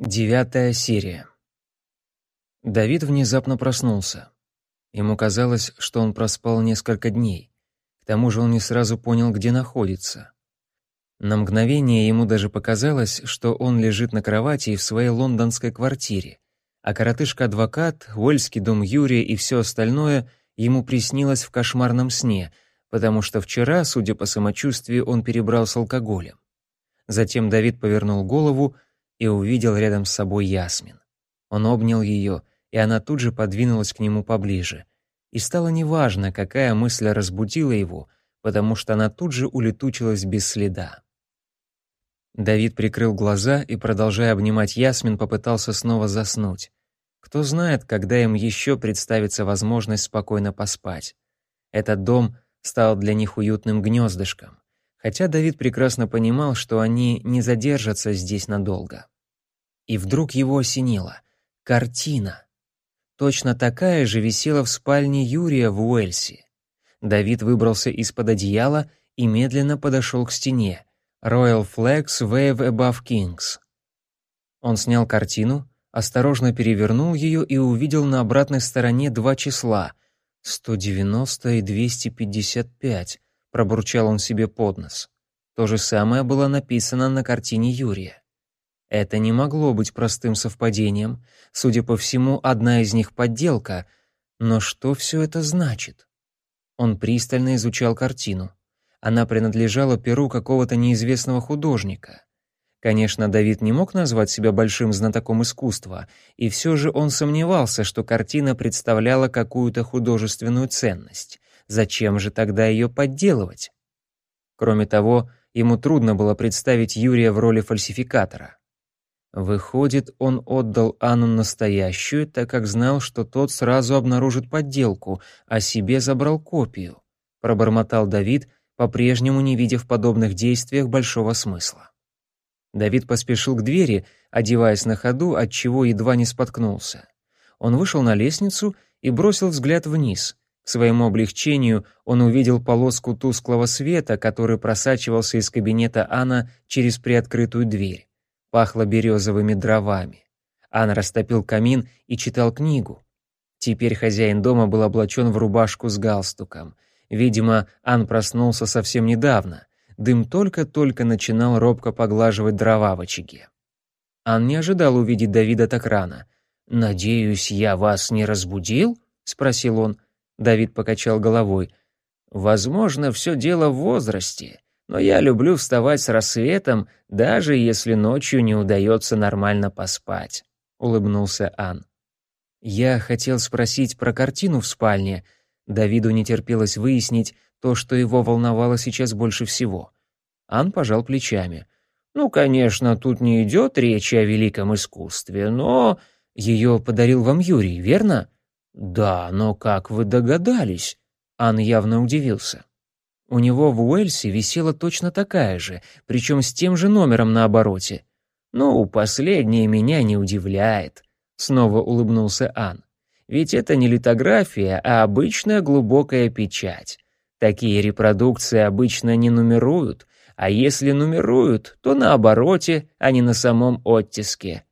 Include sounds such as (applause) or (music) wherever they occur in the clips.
Девятая серия. Давид внезапно проснулся. Ему казалось, что он проспал несколько дней. К тому же он не сразу понял, где находится. На мгновение ему даже показалось, что он лежит на кровати в своей лондонской квартире, а коротышка-адвокат, Уэльский дом Юрия и все остальное ему приснилось в кошмарном сне, потому что вчера, судя по самочувствию, он перебрал с алкоголем. Затем Давид повернул голову и увидел рядом с собой Ясмин. Он обнял ее, и она тут же подвинулась к нему поближе. И стало неважно, какая мысль разбудила его, потому что она тут же улетучилась без следа. Давид прикрыл глаза и, продолжая обнимать Ясмин, попытался снова заснуть. Кто знает, когда им еще представится возможность спокойно поспать. Этот дом стал для них уютным гнездышком хотя Давид прекрасно понимал, что они не задержатся здесь надолго. И вдруг его осенило. Картина. Точно такая же висела в спальне Юрия в Уэльсе. Давид выбрался из-под одеяла и медленно подошел к стене. Royal Flags Wave Above Kings. Он снял картину, осторожно перевернул ее и увидел на обратной стороне два числа — 190 и 255 пробурчал он себе под нос. То же самое было написано на картине Юрия. Это не могло быть простым совпадением. Судя по всему, одна из них подделка. Но что все это значит? Он пристально изучал картину. Она принадлежала перу какого-то неизвестного художника. Конечно, Давид не мог назвать себя большим знатоком искусства, и все же он сомневался, что картина представляла какую-то художественную ценность. Зачем же тогда ее подделывать? Кроме того, ему трудно было представить Юрия в роли фальсификатора. Выходит, он отдал Анну настоящую, так как знал, что тот сразу обнаружит подделку, а себе забрал копию, пробормотал Давид, по-прежнему не видя в подобных действиях большого смысла. Давид поспешил к двери, одеваясь на ходу, от чего едва не споткнулся. Он вышел на лестницу и бросил взгляд вниз. К своему облегчению он увидел полоску тусклого света, который просачивался из кабинета Анна через приоткрытую дверь. Пахло березовыми дровами. Анна растопил камин и читал книгу. Теперь хозяин дома был облачен в рубашку с галстуком. Видимо, Ан проснулся совсем недавно. Дым только-только начинал робко поглаживать дрова в очаге. Ан не ожидал увидеть Давида так рано. «Надеюсь, я вас не разбудил?» — спросил он. Давид покачал головой. Возможно, все дело в возрасте, но я люблю вставать с рассветом, даже если ночью не удается нормально поспать, улыбнулся Ан. Я хотел спросить про картину в спальне. Давиду не терпелось выяснить то, что его волновало сейчас больше всего. Ан пожал плечами. Ну, конечно, тут не идет речи о великом искусстве, но ее подарил вам Юрий, верно? «Да, но как вы догадались?» Ан явно удивился. У него в Уэльсе висела точно такая же, причем с тем же номером на обороте. «Ну, последнее меня не удивляет», — снова улыбнулся Ан. «Ведь это не литография, а обычная глубокая печать. Такие репродукции обычно не нумеруют, а если нумеруют, то на обороте, а не на самом оттиске».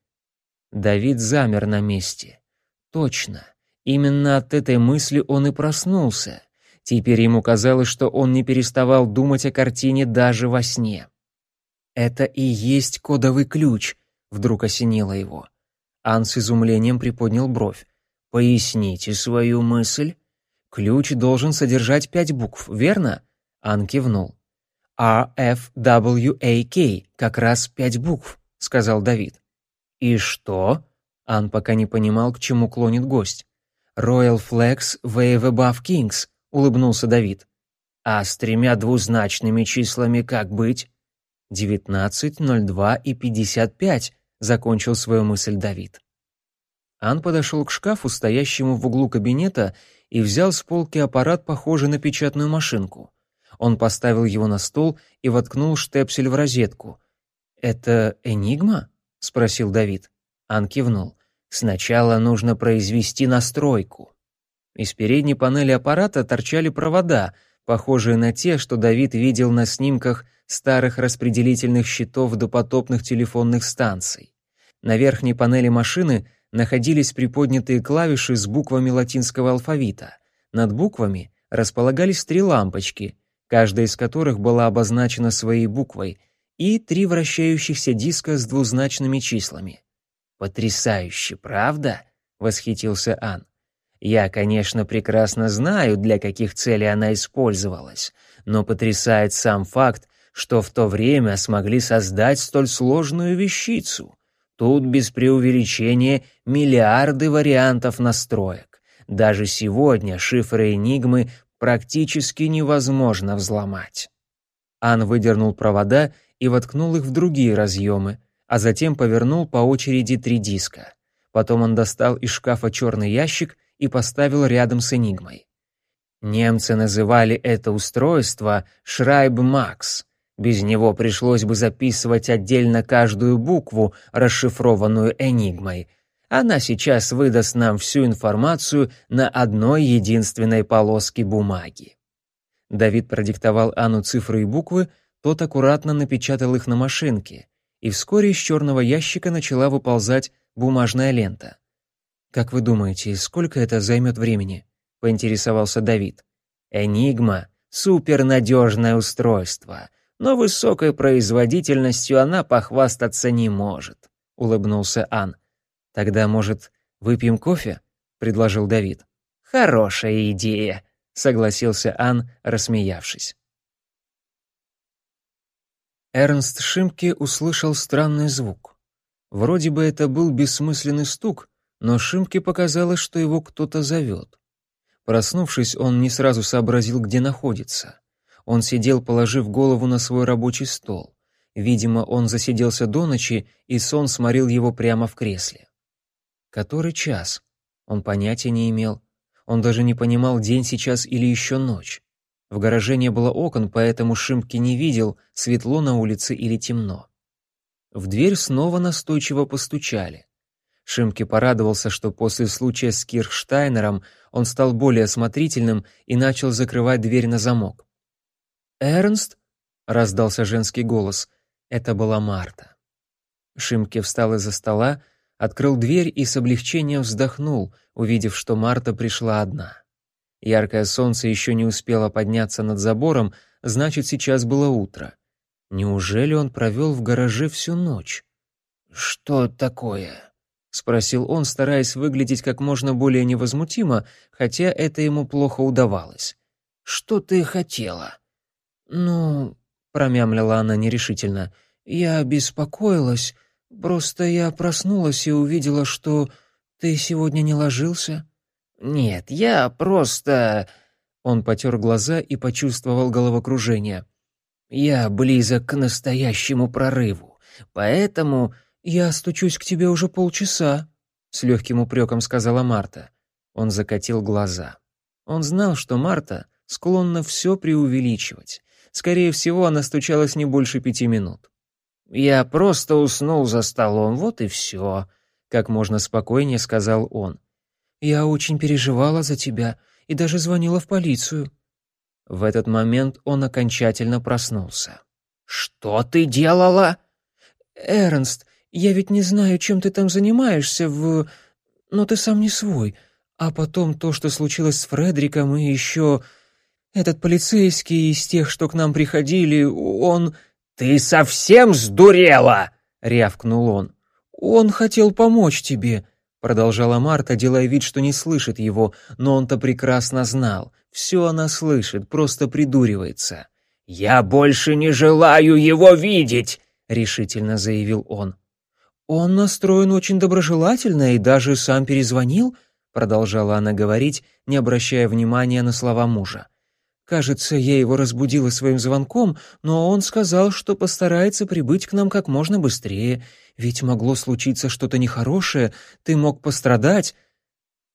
Давид замер на месте. «Точно». Именно от этой мысли он и проснулся. Теперь ему казалось, что он не переставал думать о картине даже во сне. «Это и есть кодовый ключ», — вдруг осенило его. Ан с изумлением приподнял бровь. «Поясните свою мысль. Ключ должен содержать пять букв, верно?» Ан кивнул. «R, F, W, A, K, как раз пять букв», — сказал Давид. «И что?» Ан пока не понимал, к чему клонит гость. «Royal Flags Wave Above Kings», — улыбнулся Давид. «А с тремя двузначными числами как быть?» «Девятнадцать, ноль два и пятьдесят пять», — закончил свою мысль Давид. Ан подошел к шкафу, стоящему в углу кабинета, и взял с полки аппарат, похожий на печатную машинку. Он поставил его на стол и воткнул штепсель в розетку. «Это Энигма?» — спросил Давид. Ан кивнул. Сначала нужно произвести настройку. Из передней панели аппарата торчали провода, похожие на те, что Давид видел на снимках старых распределительных щитов допотопных телефонных станций. На верхней панели машины находились приподнятые клавиши с буквами латинского алфавита. Над буквами располагались три лампочки, каждая из которых была обозначена своей буквой, и три вращающихся диска с двузначными числами. «Потрясающе, правда?» — восхитился Ан. «Я, конечно, прекрасно знаю, для каких целей она использовалась, но потрясает сам факт, что в то время смогли создать столь сложную вещицу. Тут без преувеличения миллиарды вариантов настроек. Даже сегодня шифры Энигмы практически невозможно взломать. Ан выдернул провода и воткнул их в другие разъемы, а затем повернул по очереди три диска. Потом он достал из шкафа черный ящик и поставил рядом с Энигмой. Немцы называли это устройство «Шрайб Макс», без него пришлось бы записывать отдельно каждую букву, расшифрованную энигмой. Она сейчас выдаст нам всю информацию на одной единственной полоске бумаги. Давид продиктовал Анну цифры и буквы, тот аккуратно напечатал их на машинке, и вскоре из черного ящика начала выползать бумажная лента. «Как вы думаете, сколько это займет времени?» — поинтересовался Давид. «Энигма — супернадежное устройство но высокой производительностью она похвастаться не может», — улыбнулся Ан. «Тогда, может, выпьем кофе?» — предложил Давид. «Хорошая идея», — согласился Ан, рассмеявшись. Эрнст Шимке услышал странный звук. Вроде бы это был бессмысленный стук, но Шимке показалось, что его кто-то зовет. Проснувшись, он не сразу сообразил, где находится. Он сидел, положив голову на свой рабочий стол. Видимо, он засиделся до ночи, и сон сморил его прямо в кресле. Который час? Он понятия не имел. Он даже не понимал, день сейчас или еще ночь. В гараже не было окон, поэтому Шимки не видел, светло на улице или темно. В дверь снова настойчиво постучали. Шимки порадовался, что после случая с Кирхштайнером он стал более осмотрительным и начал закрывать дверь на замок. «Эрнст?» — раздался женский голос. Это была Марта. Шимке встал из-за стола, открыл дверь и с облегчением вздохнул, увидев, что Марта пришла одна. Яркое солнце еще не успело подняться над забором, значит, сейчас было утро. Неужели он провел в гараже всю ночь? «Что такое?» — спросил он, стараясь выглядеть как можно более невозмутимо, хотя это ему плохо удавалось. «Что ты хотела?» «Ну...» — промямлила она нерешительно. «Я беспокоилась. Просто я проснулась и увидела, что ты сегодня не ложился». «Нет, я просто...» Он потер глаза и почувствовал головокружение. «Я близок к настоящему прорыву, поэтому я стучусь к тебе уже полчаса», — с легким упреком сказала Марта. Он закатил глаза. Он знал, что Марта склонна все преувеличивать. Скорее всего, она стучалась не больше пяти минут. «Я просто уснул за столом, вот и все», — как можно спокойнее сказал он. «Я очень переживала за тебя и даже звонила в полицию». В этот момент он окончательно проснулся. «Что ты делала?» «Эрнст, я ведь не знаю, чем ты там занимаешься в... Но ты сам не свой. А потом то, что случилось с Фредриком и еще... Этот полицейский из тех, что к нам приходили, он...» «Ты совсем сдурела!» — рявкнул он. «Он хотел помочь тебе», — продолжала Марта, делая вид, что не слышит его, но он-то прекрасно знал. Все она слышит, просто придуривается. «Я больше не желаю его видеть!» — решительно заявил он. «Он настроен очень доброжелательно и даже сам перезвонил», — продолжала она говорить, не обращая внимания на слова мужа. Кажется, я его разбудила своим звонком, но он сказал, что постарается прибыть к нам как можно быстрее, ведь могло случиться что-то нехорошее, ты мог пострадать».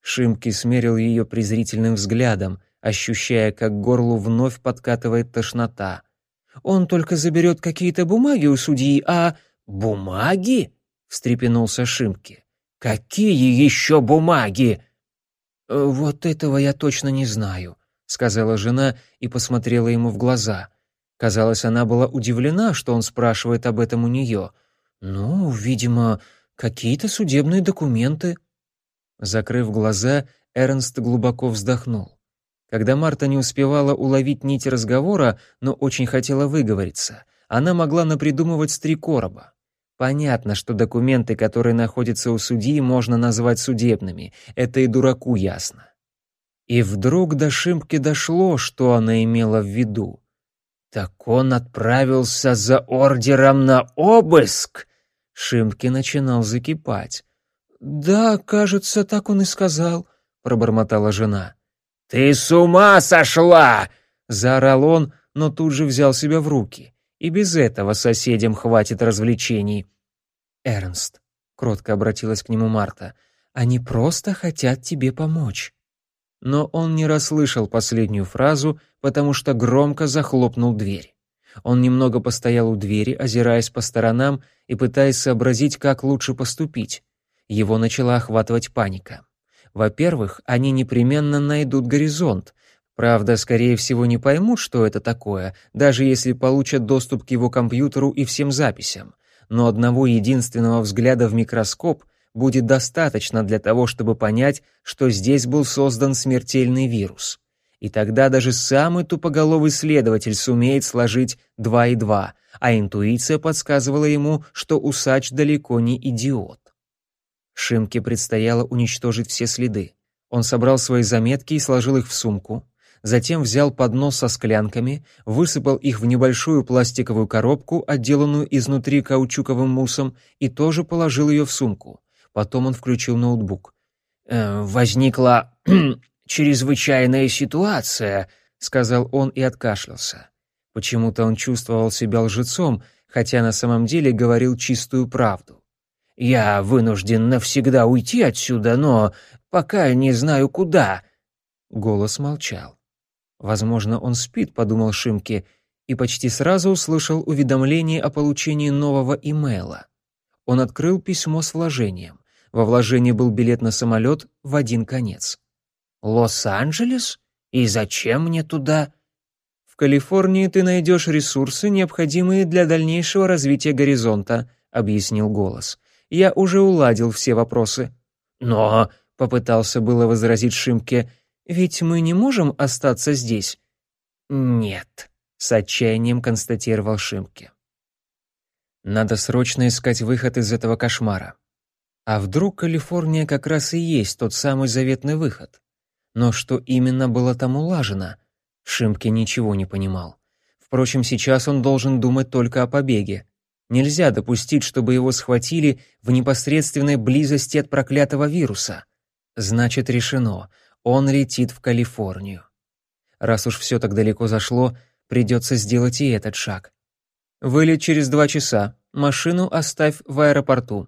Шимки смерил ее презрительным взглядом, ощущая, как горлу вновь подкатывает тошнота. «Он только заберет какие-то бумаги у судьи, а...» «Бумаги?» — встрепенулся Шимки. «Какие еще бумаги?» «Вот этого я точно не знаю», сказала жена и посмотрела ему в глаза. Казалось, она была удивлена, что он спрашивает об этом у нее. «Ну, видимо, какие-то судебные документы». Закрыв глаза, Эрнст глубоко вздохнул. Когда Марта не успевала уловить нить разговора, но очень хотела выговориться, она могла напридумывать три короба. Понятно, что документы, которые находятся у судьи, можно назвать судебными. Это и дураку ясно. И вдруг до Шимпки дошло, что она имела в виду. «Так он отправился за ордером на обыск!» Шимпки начинал закипать. «Да, кажется, так он и сказал», — пробормотала жена. «Ты с ума сошла!» — заорал он, но тут же взял себя в руки. И без этого соседям хватит развлечений. «Эрнст», — кротко обратилась к нему Марта, — «они просто хотят тебе помочь». Но он не расслышал последнюю фразу, потому что громко захлопнул дверь. Он немного постоял у двери, озираясь по сторонам и пытаясь сообразить, как лучше поступить. Его начала охватывать паника. Во-первых, они непременно найдут горизонт, Правда, скорее всего, не поймут, что это такое, даже если получат доступ к его компьютеру и всем записям. Но одного единственного взгляда в микроскоп будет достаточно для того, чтобы понять, что здесь был создан смертельный вирус. И тогда даже самый тупоголовый следователь сумеет сложить два и два, а интуиция подсказывала ему, что усач далеко не идиот. Шимке предстояло уничтожить все следы. Он собрал свои заметки и сложил их в сумку, затем взял поднос со склянками, высыпал их в небольшую пластиковую коробку, отделанную изнутри каучуковым муссом, и тоже положил ее в сумку. Потом он включил ноутбук. «Э, «Возникла (clears throat) чрезвычайная ситуация», — сказал он и откашлялся. Почему-то он чувствовал себя лжецом, хотя на самом деле говорил чистую правду. «Я вынужден навсегда уйти отсюда, но пока не знаю куда». Голос молчал. Возможно, он спит, подумал Шимки, и почти сразу услышал уведомление о получении нового имейла. Он открыл письмо с вложением. Во вложении был билет на самолет в один конец. «Лос-Анджелес? И зачем мне туда?» «В Калифорнии ты найдешь ресурсы, необходимые для дальнейшего развития горизонта», — объяснил голос. «Я уже уладил все вопросы». «Но», — попытался было возразить Шимке, — ведь мы не можем остаться здесь. Нет, с отчаянием констатировал Шимке. Надо срочно искать выход из этого кошмара. А вдруг Калифорния как раз и есть тот самый заветный выход? Но что именно было там улажено? Шимке ничего не понимал. Впрочем, сейчас он должен думать только о побеге. Нельзя допустить, чтобы его схватили в непосредственной близости от проклятого вируса. Значит, решено. Он летит в Калифорнию. Раз уж все так далеко зашло, придется сделать и этот шаг. Вылет через два часа. Машину оставь в аэропорту.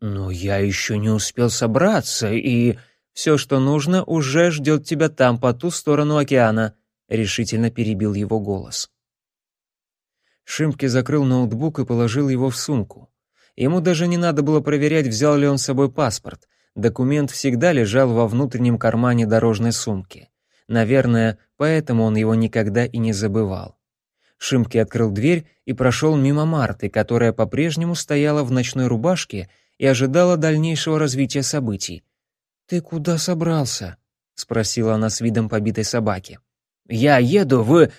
Но я еще не успел собраться, и все, что нужно, уже ждет тебя там, по ту сторону океана, решительно перебил его голос. Шимки закрыл ноутбук и положил его в сумку. Ему даже не надо было проверять, взял ли он с собой паспорт. Документ всегда лежал во внутреннем кармане дорожной сумки. Наверное, поэтому он его никогда и не забывал. Шимки открыл дверь и прошел мимо Марты, которая по-прежнему стояла в ночной рубашке и ожидала дальнейшего развития событий. «Ты куда собрался?» — спросила она с видом побитой собаки. «Я еду в...»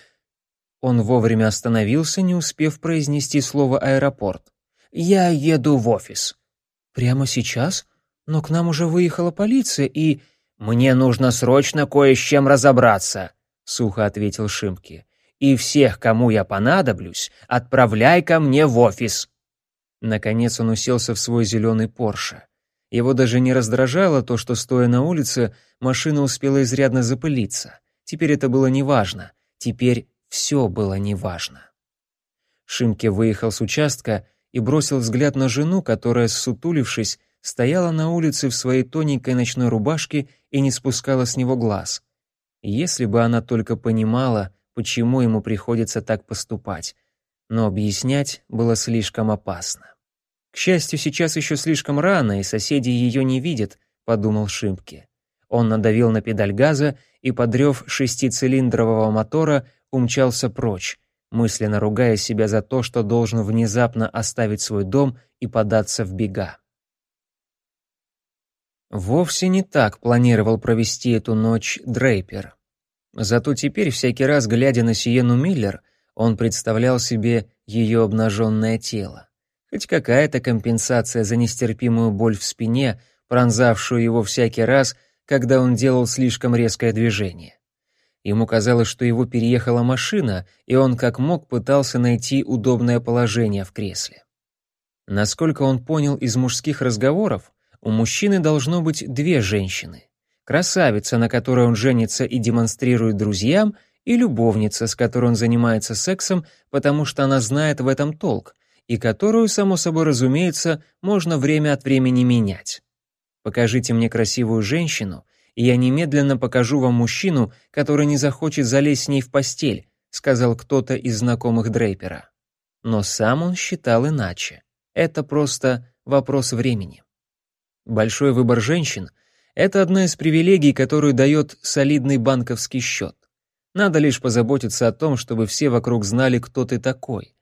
Он вовремя остановился, не успев произнести слово «аэропорт». «Я еду в офис». «Прямо сейчас?» Но к нам уже выехала полиция, и... «Мне нужно срочно кое с чем разобраться», — сухо ответил Шимки. «И всех, кому я понадоблюсь, отправляй ко мне в офис». Наконец он уселся в свой зеленый Порше. Его даже не раздражало то, что, стоя на улице, машина успела изрядно запылиться. Теперь это было неважно. Теперь все было неважно. Шимке выехал с участка и бросил взгляд на жену, которая, сутулившись, стояла на улице в своей тоненькой ночной рубашке и не спускала с него глаз. Если бы она только понимала, почему ему приходится так поступать. Но объяснять было слишком опасно. К счастью, сейчас еще слишком рано, и соседи ее не видят, подумал Шимпке. Он надавил на педаль газа и, подрев шестицилиндрового мотора, умчался прочь, мысленно ругая себя за то, что должен внезапно оставить свой дом и податься в бега. Вовсе не так планировал провести эту ночь Дрейпер. Зато теперь, всякий раз глядя на Сиену Миллер, он представлял себе ее обнаженное тело. Хоть какая-то компенсация за нестерпимую боль в спине, пронзавшую его всякий раз, когда он делал слишком резкое движение. Ему казалось, что его переехала машина, и он как мог пытался найти удобное положение в кресле. Насколько он понял из мужских разговоров, у мужчины должно быть две женщины. Красавица, на которой он женится и демонстрирует друзьям, и любовница, с которой он занимается сексом, потому что она знает в этом толк, и которую, само собой разумеется, можно время от времени менять. Покажите мне красивую женщину, и я немедленно покажу вам мужчину, который не захочет залезть с ней в постель, сказал кто-то из знакомых Дрейпера. Но сам он считал иначе. Это просто вопрос времени. Большой выбор женщин — это одна из привилегий, которую дает солидный банковский счет. Надо лишь позаботиться о том, чтобы все вокруг знали, кто ты такой.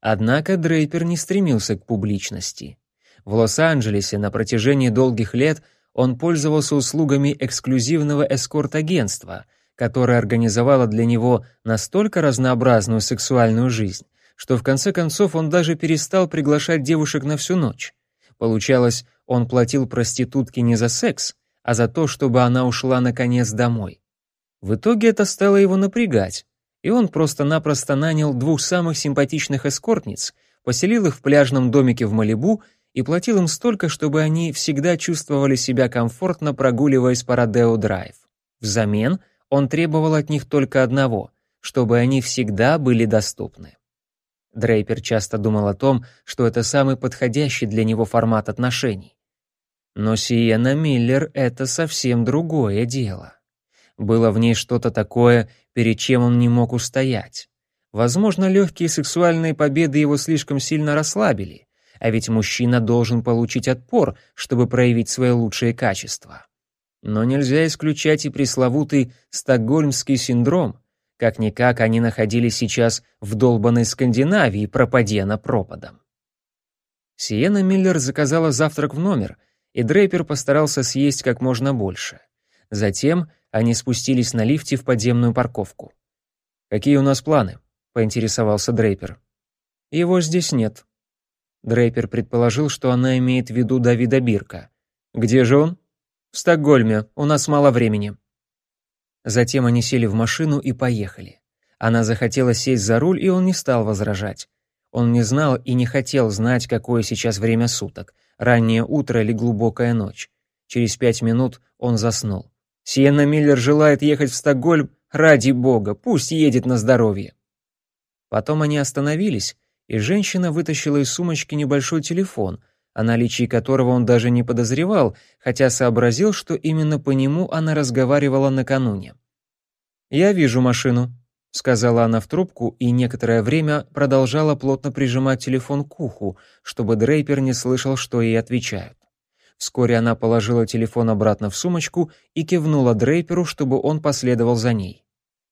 Однако Дрейпер не стремился к публичности. В Лос-Анджелесе на протяжении долгих лет он пользовался услугами эксклюзивного эскорт-агентства, которое организовало для него настолько разнообразную сексуальную жизнь, что в конце концов он даже перестал приглашать девушек на всю ночь. Получалось, он платил проститутке не за секс, а за то, чтобы она ушла наконец домой. В итоге это стало его напрягать, и он просто-напросто нанял двух самых симпатичных эскортниц, поселил их в пляжном домике в Малибу и платил им столько, чтобы они всегда чувствовали себя комфортно, прогуливаясь по Родео-драйв. Взамен он требовал от них только одного — чтобы они всегда были доступны. Дрейпер часто думал о том, что это самый подходящий для него формат отношений. Но Сиена Миллер — это совсем другое дело. Было в ней что-то такое, перед чем он не мог устоять. Возможно, легкие сексуальные победы его слишком сильно расслабили, а ведь мужчина должен получить отпор, чтобы проявить свои лучшие качества. Но нельзя исключать и пресловутый стокгольмский синдром. Как-никак они находились сейчас в долбанной Скандинавии, пропадя на пропадом. Сиена Миллер заказала завтрак в номер, и Дрейпер постарался съесть как можно больше. Затем они спустились на лифте в подземную парковку. «Какие у нас планы?» — поинтересовался Дрейпер. «Его здесь нет». Дрейпер предположил, что она имеет в виду Давида Бирка. «Где же он?» «В Стокгольме. У нас мало времени». Затем они сели в машину и поехали. Она захотела сесть за руль, и он не стал возражать. Он не знал и не хотел знать, какое сейчас время суток, раннее утро или глубокая ночь. Через пять минут он заснул. Сиенна Миллер желает ехать в Стокгольм, ради бога, пусть едет на здоровье. Потом они остановились, и женщина вытащила из сумочки небольшой телефон, о наличии которого он даже не подозревал, хотя сообразил, что именно по нему она разговаривала накануне. «Я вижу машину», — сказала она в трубку и некоторое время продолжала плотно прижимать телефон к уху, чтобы Дрейпер не слышал, что ей отвечают. Вскоре она положила телефон обратно в сумочку и кивнула Дрейперу, чтобы он последовал за ней.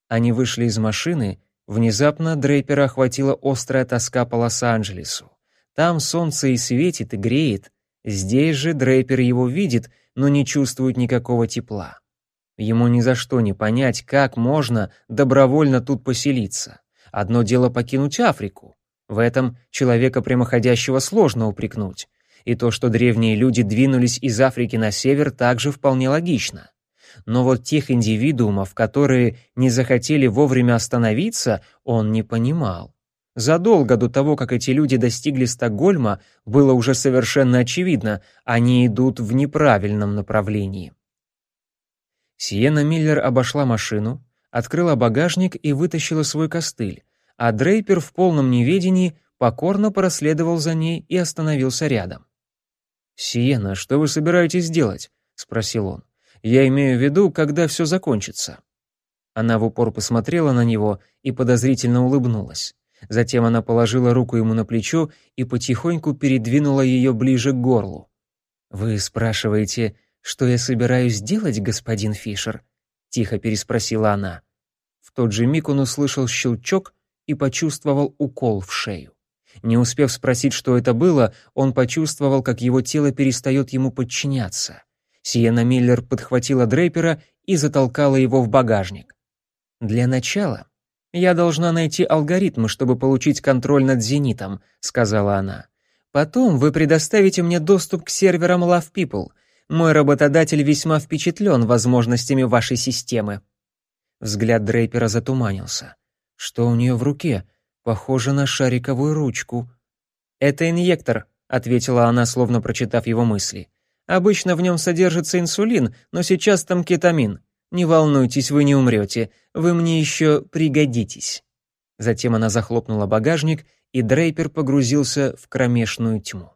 Они вышли из машины, внезапно Дрейпера охватила острая тоска по Лос-Анджелесу. Там солнце и светит, и греет. Здесь же Дрейпер его видит, но не чувствует никакого тепла. Ему ни за что не понять, как можно добровольно тут поселиться. Одно дело покинуть Африку. В этом человека прямоходящего сложно упрекнуть и то, что древние люди двинулись из Африки на север, также вполне логично. Но вот тех индивидуумов, которые не захотели вовремя остановиться, он не понимал. Задолго до того, как эти люди достигли Стокгольма, было уже совершенно очевидно, они идут в неправильном направлении. Сиена Миллер обошла машину, открыла багажник и вытащила свой костыль, а Дрейпер в полном неведении покорно проследовал за ней и остановился рядом. «Сиена, что вы собираетесь делать?» — спросил он. «Я имею в виду, когда все закончится». Она в упор посмотрела на него и подозрительно улыбнулась. Затем она положила руку ему на плечо и потихоньку передвинула ее ближе к горлу. «Вы спрашиваете, что я собираюсь делать, господин Фишер?» — тихо переспросила она. В тот же миг он услышал щелчок и почувствовал укол в шею. Не успев спросить, что это было, он почувствовал, как его тело перестает ему подчиняться. Сиена Миллер подхватила Дрейпера и затолкала его в багажник. «Для начала я должна найти алгоритмы, чтобы получить контроль над «Зенитом», — сказала она. «Потом вы предоставите мне доступ к серверам Love People. Мой работодатель весьма впечатлен возможностями вашей системы». Взгляд Дрейпера затуманился. Что у нее в руке? Похоже на шариковую ручку. «Это инъектор», — ответила она, словно прочитав его мысли. «Обычно в нем содержится инсулин, но сейчас там кетамин. Не волнуйтесь, вы не умрете. Вы мне еще пригодитесь». Затем она захлопнула багажник, и Дрейпер погрузился в кромешную тьму.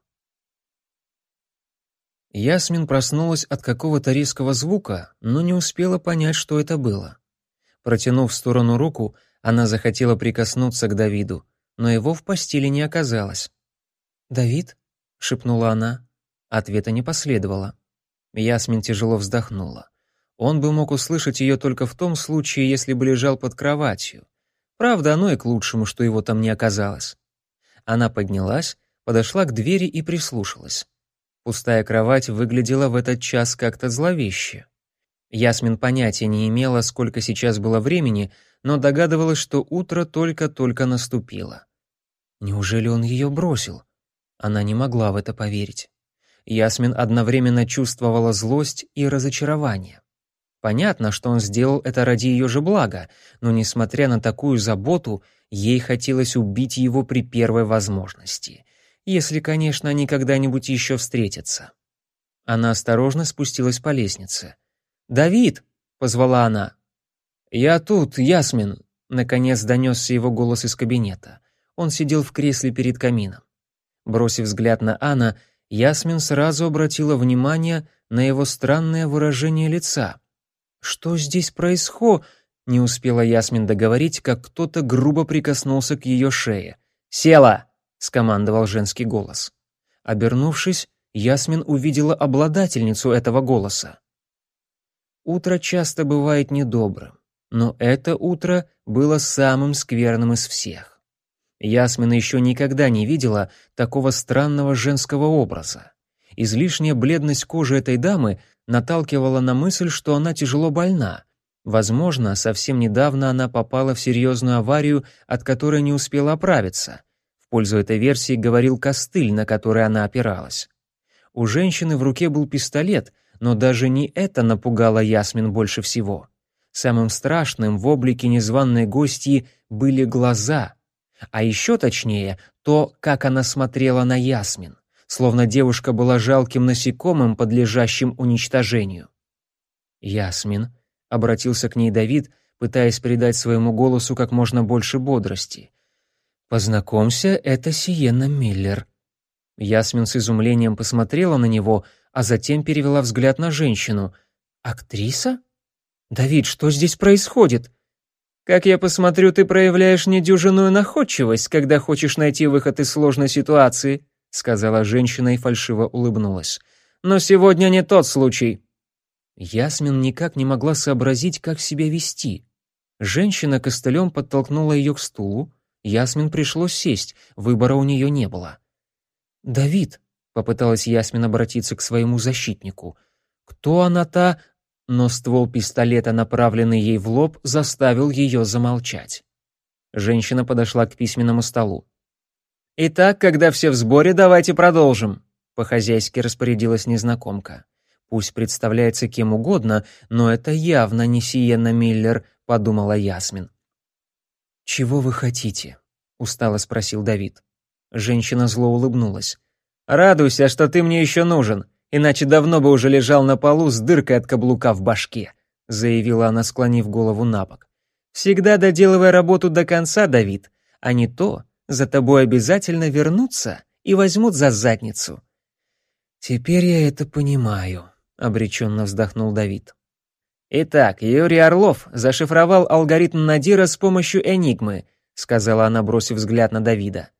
Ясмин проснулась от какого-то резкого звука, но не успела понять, что это было. Протянув в сторону руку, она захотела прикоснуться к Давиду, но его в постели не оказалось. «Давид?» — шепнула она. Ответа не последовало. Ясмин тяжело вздохнула. Он бы мог услышать ее только в том случае, если бы лежал под кроватью. Правда, оно и к лучшему, что его там не оказалось. Она поднялась, подошла к двери и прислушалась. Пустая кровать выглядела в этот час как-то зловеще. Ясмин понятия не имела, сколько сейчас было времени, но догадывалась, что утро только-только наступило. Неужели он ее бросил? Она не могла в это поверить. Ясмин одновременно чувствовала злость и разочарование. Понятно, что он сделал это ради ее же блага, но, несмотря на такую заботу, ей хотелось убить его при первой возможности. Если, конечно, они когда-нибудь еще встретятся. Она осторожно спустилась по лестнице. «Давид!» — позвала она. «Я тут, Ясмин!» — наконец донесся его голос из кабинета. Он сидел в кресле перед камином. Бросив взгляд на Анна, Ясмин сразу обратила внимание на его странное выражение лица. «Что здесь происходит?» — не успела Ясмин договорить, как кто-то грубо прикоснулся к ее шее. «Села!» — скомандовал женский голос. Обернувшись, Ясмин увидела обладательницу этого голоса. Утро часто бывает недобрым, но это утро было самым скверным из всех. Ясмина еще никогда не видела такого странного женского образа. Излишняя бледность кожи этой дамы наталкивала на мысль, что она тяжело больна. Возможно, совсем недавно она попала в серьезную аварию, от которой не успела оправиться. В пользу этой версии говорил костыль, на который она опиралась. У женщины в руке был пистолет — но даже не это напугало Ясмин больше всего. Самым страшным в облике незваной гости были глаза, а еще точнее то, как она смотрела на Ясмин, словно девушка была жалким насекомым, подлежащим уничтожению. «Ясмин», — обратился к ней Давид, пытаясь придать своему голосу как можно больше бодрости. «Познакомься, это Сиена Миллер». Ясмин с изумлением посмотрела на него, а затем перевела взгляд на женщину. «Актриса? Давид, что здесь происходит?» «Как я посмотрю, ты проявляешь недюжинную находчивость, когда хочешь найти выход из сложной ситуации», сказала женщина и фальшиво улыбнулась. «Но сегодня не тот случай». Ясмин никак не могла сообразить, как себя вести. Женщина костылем подтолкнула ее к стулу. Ясмин пришлось сесть, выбора у нее не было. «Давид», Попыталась Ясмин обратиться к своему защитнику. «Кто она та?» Но ствол пистолета, направленный ей в лоб, заставил ее замолчать. Женщина подошла к письменному столу. «Итак, когда все в сборе, давайте продолжим», — по-хозяйски распорядилась незнакомка. «Пусть представляется кем угодно, но это явно не Сиена Миллер», — подумала Ясмин. «Чего вы хотите?» — устало спросил Давид. Женщина зло улыбнулась. «Радуйся, что ты мне еще нужен, иначе давно бы уже лежал на полу с дыркой от каблука в башке», заявила она, склонив голову на бок. «Всегда доделывай работу до конца, Давид, а не то за тобой обязательно вернутся и возьмут за задницу». «Теперь я это понимаю», — обреченно вздохнул Давид. «Итак, Юрий Орлов зашифровал алгоритм Надира с помощью Энигмы», сказала она, бросив взгляд на Давида.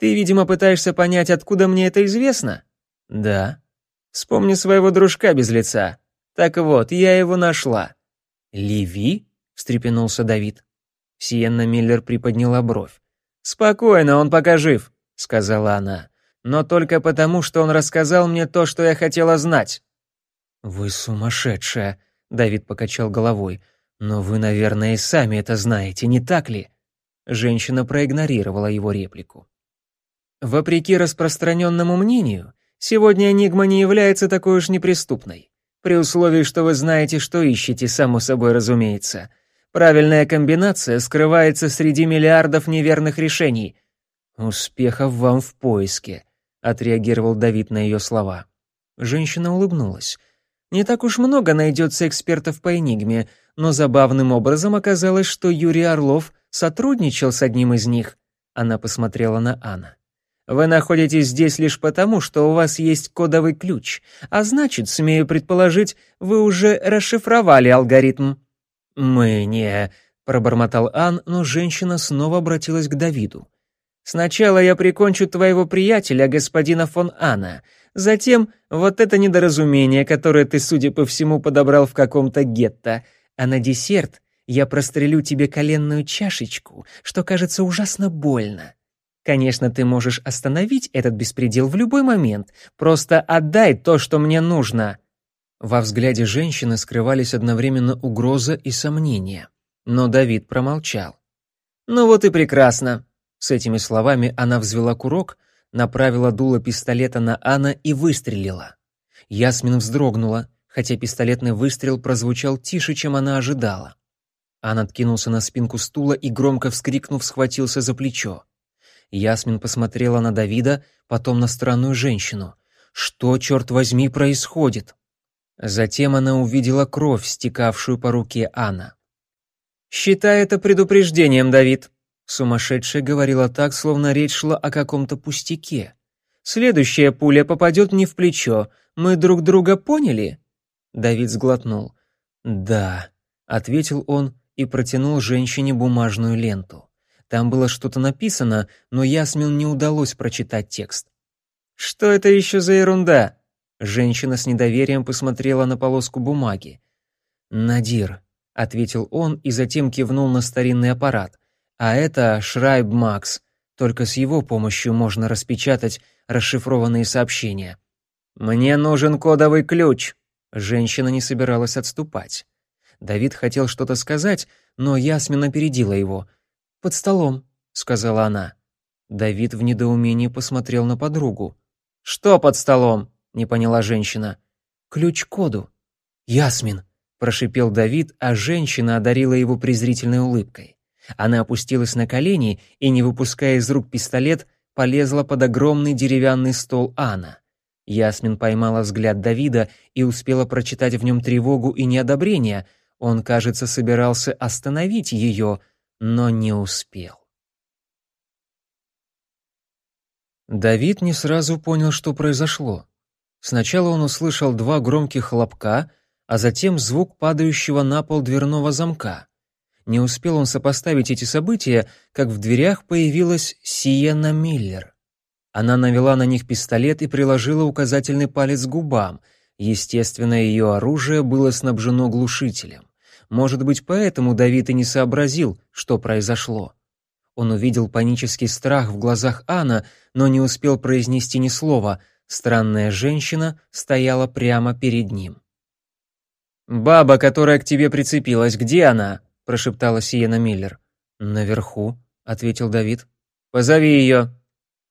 Ты, видимо, пытаешься понять, откуда мне это известно? Да. Вспомни своего дружка без лица. Так вот, я его нашла. Леви? встрепенулся Давид. Сиенна Миллер приподняла бровь. «Спокойно, он пока жив», — сказала она. «Но только потому, что он рассказал мне то, что я хотела знать». «Вы сумасшедшая!» — Давид покачал головой. «Но вы, наверное, и сами это знаете, не так ли?» Женщина проигнорировала его реплику. «Вопреки распространенному мнению, сегодня Энигма не является такой уж неприступной. При условии, что вы знаете, что ищете, само собой разумеется. Правильная комбинация скрывается среди миллиардов неверных решений. Успехов вам в поиске», — отреагировал Давид на ее слова. Женщина улыбнулась. Не так уж много найдется экспертов по Энигме, но забавным образом оказалось, что Юрий Орлов сотрудничал с одним из них. Она посмотрела на Анна. Вы находитесь здесь лишь потому, что у вас есть кодовый ключ, а значит, смею предположить, вы уже расшифровали алгоритм. Мы не, пробормотал Ан, но женщина снова обратилась к Давиду. Сначала я прикончу твоего приятеля, господина фон Анна, Затем вот это недоразумение, которое ты, судя по всему, подобрал в каком-то гетто. А на десерт я прострелю тебе коленную чашечку, что кажется ужасно больно. Конечно, ты можешь остановить этот беспредел в любой момент. Просто отдай то, что мне нужно». Во взгляде женщины скрывались одновременно угроза и сомнение. Но Давид промолчал. «Ну вот и прекрасно». С этими словами она взвела курок — направила дуло пистолета на Анна и выстрелила. Ясмин вздрогнула, хотя пистолетный выстрел прозвучал тише, чем она ожидала. Ан откинулся на спинку стула и, громко вскрикнув, схватился за плечо. Ясмин посмотрела на Давида, потом на странную женщину. Что, черт возьми, происходит? Затем она увидела кровь, стекавшую по руке Анна. «Считай это предупреждением, Давид», Сумасшедшая говорила так, словно речь шла о каком-то пустяке. «Следующая пуля попадет мне в плечо. Мы друг друга поняли?» Давид сглотнул. «Да», — ответил он и протянул женщине бумажную ленту. Там было что-то написано, но Ясмин не удалось прочитать текст. «Что это еще за ерунда?» Женщина с недоверием посмотрела на полоску бумаги. «Надир», — ответил он и затем кивнул на старинный аппарат. А это Шрайб Макс. Только с его помощью можно распечатать расшифрованные сообщения. «Мне нужен кодовый ключ!» Женщина не собиралась отступать. Давид хотел что-то сказать, но Ясмин опередила его. «Под столом», — сказала она. Давид в недоумении посмотрел на подругу. «Что под столом?» — не поняла женщина. «Ключ к коду». «Ясмин», — прошипел Давид, а женщина одарила его презрительной улыбкой. Она опустилась на колени и, не выпуская из рук пистолет, полезла под огромный деревянный стол Анна. Ясмин поймала взгляд Давида и успела прочитать в нем тревогу и неодобрение. Он, кажется, собирался остановить ее, но не успел. Давид не сразу понял, что произошло. Сначала он услышал два громких хлопка, а затем звук падающего на пол дверного замка. Не успел он сопоставить эти события, как в дверях появилась Сиена Миллер. Она навела на них пистолет и приложила указательный палец к губам. Естественно, ее оружие было снабжено глушителем. Может быть, поэтому Давид и не сообразил, что произошло. Он увидел панический страх в глазах Анна, но не успел произнести ни слова. Странная женщина стояла прямо перед ним. «Баба, которая к тебе прицепилась, где она?» Прошептала Сиена Миллер. «Наверху», — ответил Давид. «Позови ее».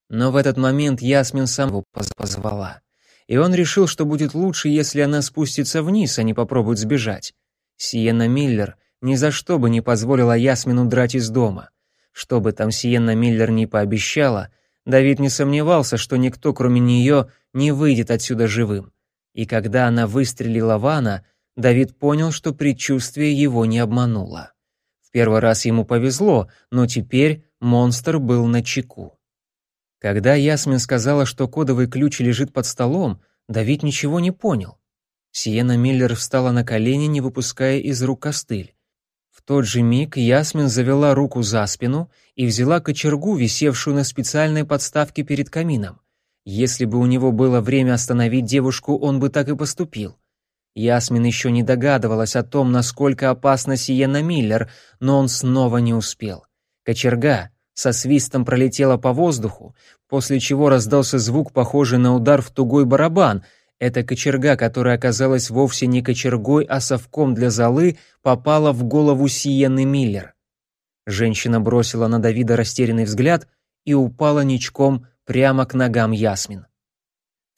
Но в этот момент Ясмин сам его позвала. И он решил, что будет лучше, если она спустится вниз, а не попробует сбежать. Сиена Миллер ни за что бы не позволила Ясмину драть из дома. Что бы там Сиена Миллер не пообещала, Давид не сомневался, что никто, кроме нее, не выйдет отсюда живым. И когда она выстрелила в Анна, Давид понял, что предчувствие его не обмануло. В первый раз ему повезло, но теперь монстр был на чеку. Когда Ясмин сказала, что кодовый ключ лежит под столом, Давид ничего не понял. Сиена Миллер встала на колени, не выпуская из рук костыль. В тот же миг Ясмин завела руку за спину и взяла кочергу, висевшую на специальной подставке перед камином. Если бы у него было время остановить девушку, он бы так и поступил. Ясмин еще не догадывалась о том, насколько опасна Сиена Миллер, но он снова не успел. Кочерга со свистом пролетела по воздуху, после чего раздался звук, похожий на удар в тугой барабан. Эта кочерга, которая оказалась вовсе не кочергой, а совком для золы, попала в голову Сиены Миллер. Женщина бросила на Давида растерянный взгляд и упала ничком прямо к ногам Ясмин.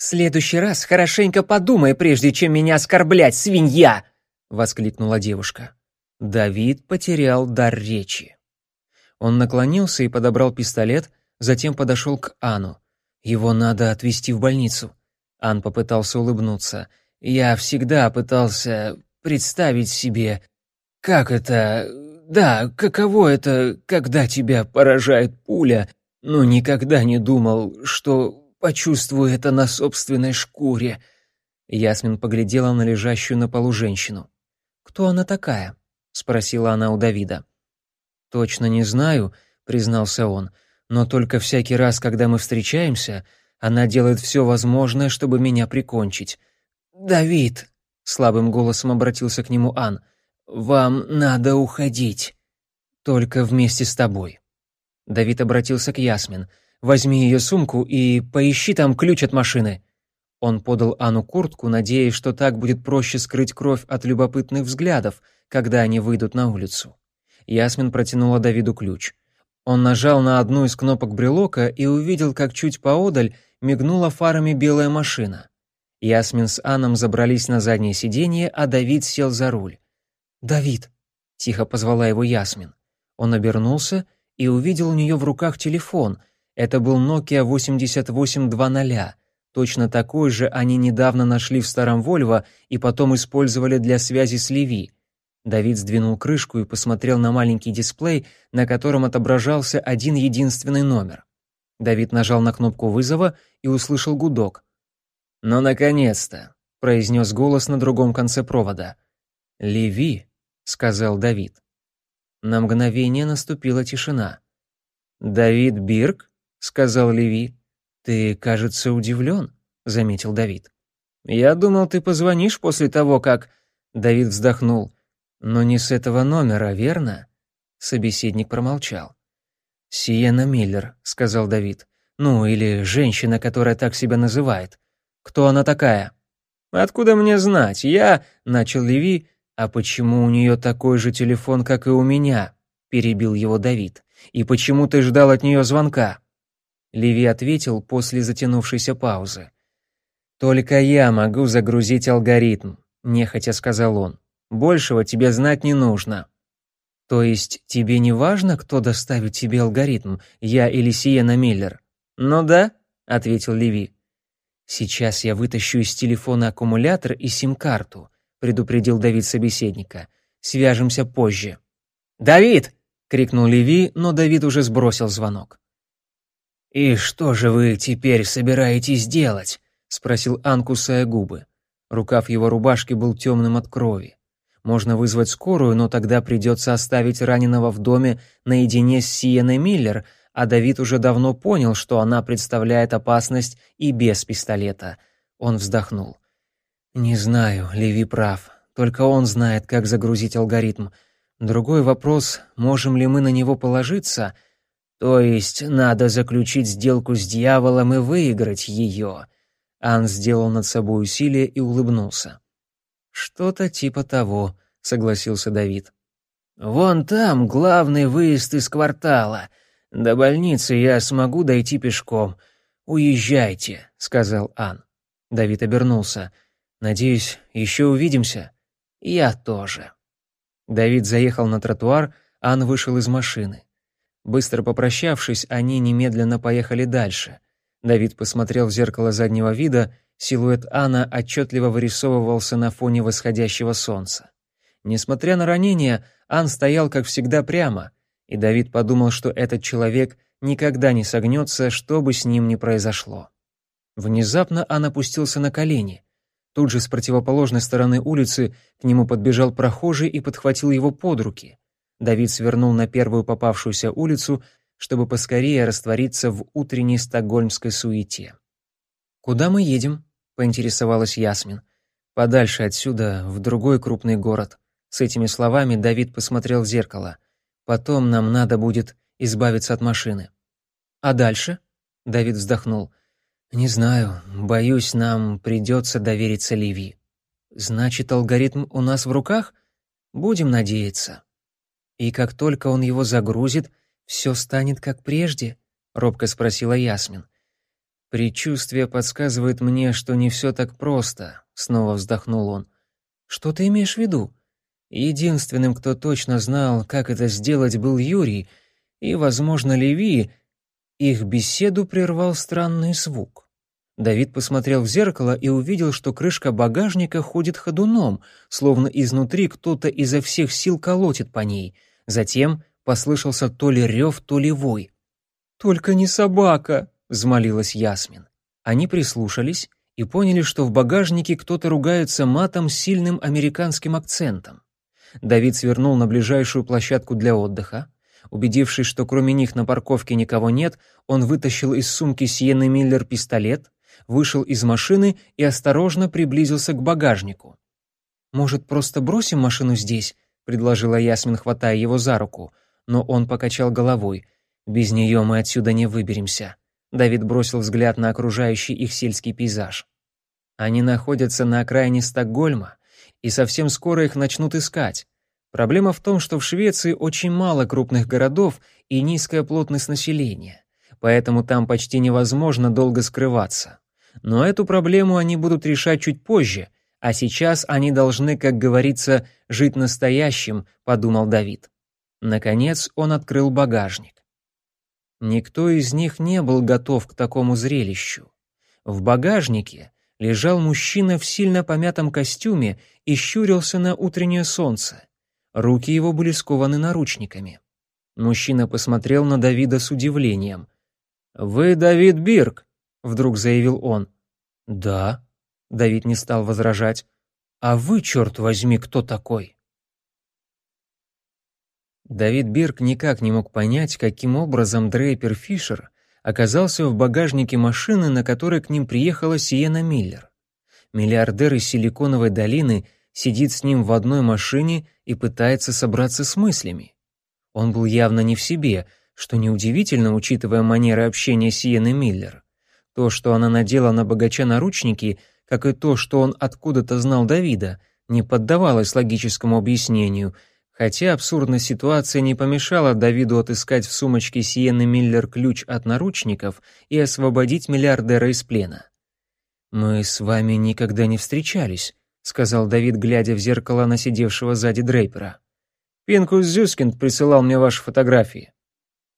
«В следующий раз хорошенько подумай, прежде чем меня оскорблять, свинья!» — воскликнула девушка. Давид потерял дар речи. Он наклонился и подобрал пистолет, затем подошел к Ану. «Его надо отвезти в больницу». Ан попытался улыбнуться. «Я всегда пытался представить себе, как это... Да, каково это, когда тебя поражает пуля, но никогда не думал, что почувствую это на собственной шкуре». Ясмин поглядела на лежащую на полу женщину. «Кто она такая?» — спросила она у Давида. «Точно не знаю», — признался он, «но только всякий раз, когда мы встречаемся, она делает все возможное, чтобы меня прикончить». «Давид», — слабым голосом обратился к нему Ан, «вам надо уходить. Только вместе с тобой». Давид обратился к Ясмин. «Возьми ее сумку и поищи там ключ от машины». Он подал Ану куртку, надеясь, что так будет проще скрыть кровь от любопытных взглядов, когда они выйдут на улицу. Ясмин протянула Давиду ключ. Он нажал на одну из кнопок брелока и увидел, как чуть поодаль мигнула фарами белая машина. Ясмин с Анном забрались на заднее сиденье, а Давид сел за руль. «Давид!» — тихо позвала его Ясмин. Он обернулся и увидел у нее в руках телефон. Это был Nokia 8820. Точно такой же они недавно нашли в старом Вольво и потом использовали для связи с Леви. Давид сдвинул крышку и посмотрел на маленький дисплей, на котором отображался один единственный номер. Давид нажал на кнопку вызова и услышал гудок. «Ну, наконец-то!» — произнес голос на другом конце провода. «Леви», — сказал Давид. На мгновение наступила тишина. «Давид Бирк?» — сказал Леви. «Ты, кажется, удивлен», — заметил Давид. «Я думал, ты позвонишь после того, как...» Давид вздохнул. «Но не с этого номера, верно?» Собеседник промолчал. «Сиена Миллер», — сказал Давид. «Ну, или женщина, которая так себя называет. Кто она такая?» «Откуда мне знать? Я...» — начал Леви. «А почему у нее такой же телефон, как и у меня?» — перебил его Давид. «И почему ты ждал от нее звонка?» Леви ответил после затянувшейся паузы. «Только я могу загрузить алгоритм», — нехотя сказал он. Большего тебе знать не нужно. То есть тебе не важно, кто доставит тебе алгоритм, я или Сиена Миллер? Ну да, ответил Леви. Сейчас я вытащу из телефона аккумулятор и сим-карту, предупредил Давид собеседника. Свяжемся позже. Давид! крикнул Леви, но Давид уже сбросил звонок. «И что же вы теперь собираетесь делать?» — спросил Ан, кусая губы. Рукав его рубашки был темным от крови. Можно вызвать скорую, но тогда придется оставить раненого в доме наедине с Сиеной Миллер, а Давид уже давно понял, что она представляет опасность и без пистолета. Он вздохнул. «Не знаю, Леви прав. Только он знает, как загрузить алгоритм. Другой вопрос, можем ли мы на него положиться? То есть надо заключить сделку с дьяволом и выиграть ее». Ан сделал над собой усилие и улыбнулся. «Что-то типа того», — согласился Давид. «Вон там главный выезд из квартала. До больницы я смогу дойти пешком. Уезжайте», — сказал Ан. Давид обернулся. «Надеюсь, еще увидимся?» «Я тоже». Давид заехал на тротуар, Ан вышел из машины. Быстро попрощавшись, они немедленно поехали дальше. Давид посмотрел в зеркало заднего вида Силуэт Анна отчетливо вырисовывался на фоне восходящего солнца. Несмотря на ранение, Ан стоял, как всегда, прямо, и Давид подумал, что этот человек никогда не согнется, что бы с ним ни произошло. Внезапно Ан опустился на колени. Тут же с противоположной стороны улицы к нему подбежал прохожий и подхватил его под руки. Давид свернул на первую попавшуюся улицу, чтобы поскорее раствориться в утренней стокгольмской суете. «Куда мы едем?» поинтересовалась Ясмин. Подальше отсюда, в другой крупный город. С этими словами Давид посмотрел в зеркало. Потом нам надо будет избавиться от машины. А дальше? Давид вздохнул. «Не знаю. Боюсь, нам придется довериться Ливи». «Значит, алгоритм у нас в руках? Будем надеяться». «И как только он его загрузит, все станет как прежде?» — робко спросила Ясмин. «Предчувствие подсказывает мне, что не все так просто», — снова вздохнул он. «Что ты имеешь в виду?» Единственным, кто точно знал, как это сделать, был Юрий, и, возможно, Леви. Их беседу прервал странный звук. Давид посмотрел в зеркало и увидел, что крышка багажника ходит ходуном, словно изнутри кто-то изо всех сил колотит по ней. Затем послышался то ли рев, то ли вой. «Только не собака!» — взмолилась Ясмин. Они прислушались и поняли, что в багажнике кто-то ругается матом с сильным американским акцентом. Давид свернул на ближайшую площадку для отдыха. Убедившись, что кроме них на парковке никого нет, он вытащил из сумки Сиены Миллер пистолет, вышел из машины и осторожно приблизился к багажнику. «Может, просто бросим машину здесь?» — предложила Ясмин, хватая его за руку. Но он покачал головой. «Без нее мы отсюда не выберемся». Давид бросил взгляд на окружающий их сельский пейзаж. Они находятся на окраине Стокгольма, и совсем скоро их начнут искать. Проблема в том, что в Швеции очень мало крупных городов и низкая плотность населения, поэтому там почти невозможно долго скрываться. Но эту проблему они будут решать чуть позже, а сейчас они должны, как говорится, жить настоящим, подумал Давид. Наконец он открыл багажник. Никто из них не был готов к такому зрелищу. В багажнике лежал мужчина в сильно помятом костюме и щурился на утреннее солнце. Руки его были скованы наручниками. Мужчина посмотрел на Давида с удивлением. «Вы Давид Бирк?» — вдруг заявил он. «Да», — Давид не стал возражать. «А вы, черт возьми, кто такой?» Давид Бирк никак не мог понять, каким образом Дрейпер Фишер оказался в багажнике машины, на которой к ним приехала Сиена Миллер. Миллиардер из Силиконовой долины сидит с ним в одной машине и пытается собраться с мыслями. Он был явно не в себе, что неудивительно, учитывая манеры общения Сиены Миллер. То, что она надела на богача наручники, как и то, что он откуда-то знал Давида, не поддавалось логическому объяснению — Хотя абсурдная ситуация не помешала Давиду отыскать в сумочке Сиены Миллер ключ от наручников и освободить миллиардера из плена. «Мы с вами никогда не встречались», — сказал Давид, глядя в зеркало на сидевшего сзади Дрейпера. «Пинкус Зюскинд присылал мне ваши фотографии».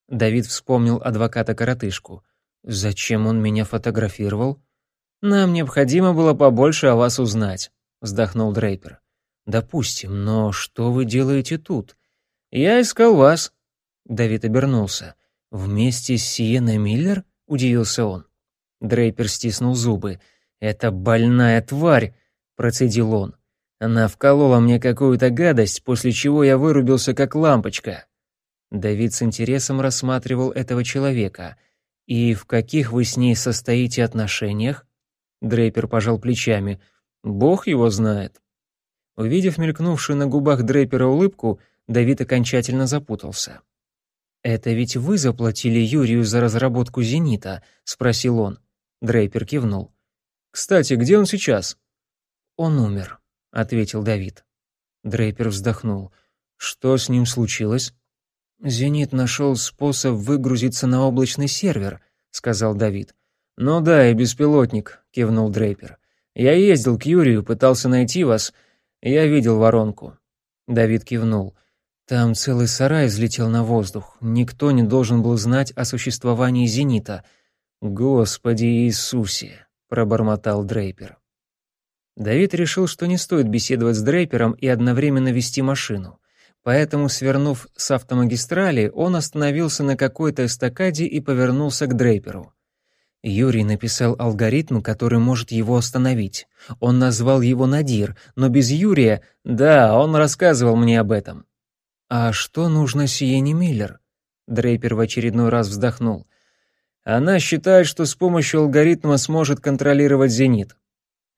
Давид вспомнил адвоката-коротышку. «Зачем он меня фотографировал?» «Нам необходимо было побольше о вас узнать», — вздохнул Дрейпер. «Допустим, но что вы делаете тут?» «Я искал вас». Давид обернулся. «Вместе с Сиеной Миллер?» — удивился он. Дрейпер стиснул зубы. «Это больная тварь!» — процедил он. «Она вколола мне какую-то гадость, после чего я вырубился как лампочка». Давид с интересом рассматривал этого человека. «И в каких вы с ней состоите отношениях?» Дрейпер пожал плечами. «Бог его знает». Увидев мелькнувшую на губах Дрейпера улыбку, Давид окончательно запутался. «Это ведь вы заплатили Юрию за разработку «Зенита»?» — спросил он. Дрейпер кивнул. «Кстати, где он сейчас?» «Он умер», — ответил Давид. Дрейпер вздохнул. «Что с ним случилось?» «Зенит нашел способ выгрузиться на облачный сервер», — сказал Давид. «Ну да, и беспилотник», — кивнул Дрейпер. «Я ездил к Юрию, пытался найти вас, «Я видел воронку». Давид кивнул. «Там целый сарай взлетел на воздух. Никто не должен был знать о существовании «Зенита». «Господи Иисусе!» — пробормотал Дрейпер. Давид решил, что не стоит беседовать с Дрейпером и одновременно вести машину. Поэтому, свернув с автомагистрали, он остановился на какой-то эстакаде и повернулся к Дрейперу. Юрий написал алгоритм, который может его остановить. Он назвал его Надир, но без Юрия... Да, он рассказывал мне об этом. «А что нужно Сиене Миллер?» Дрейпер в очередной раз вздохнул. «Она считает, что с помощью алгоритма сможет контролировать «Зенит».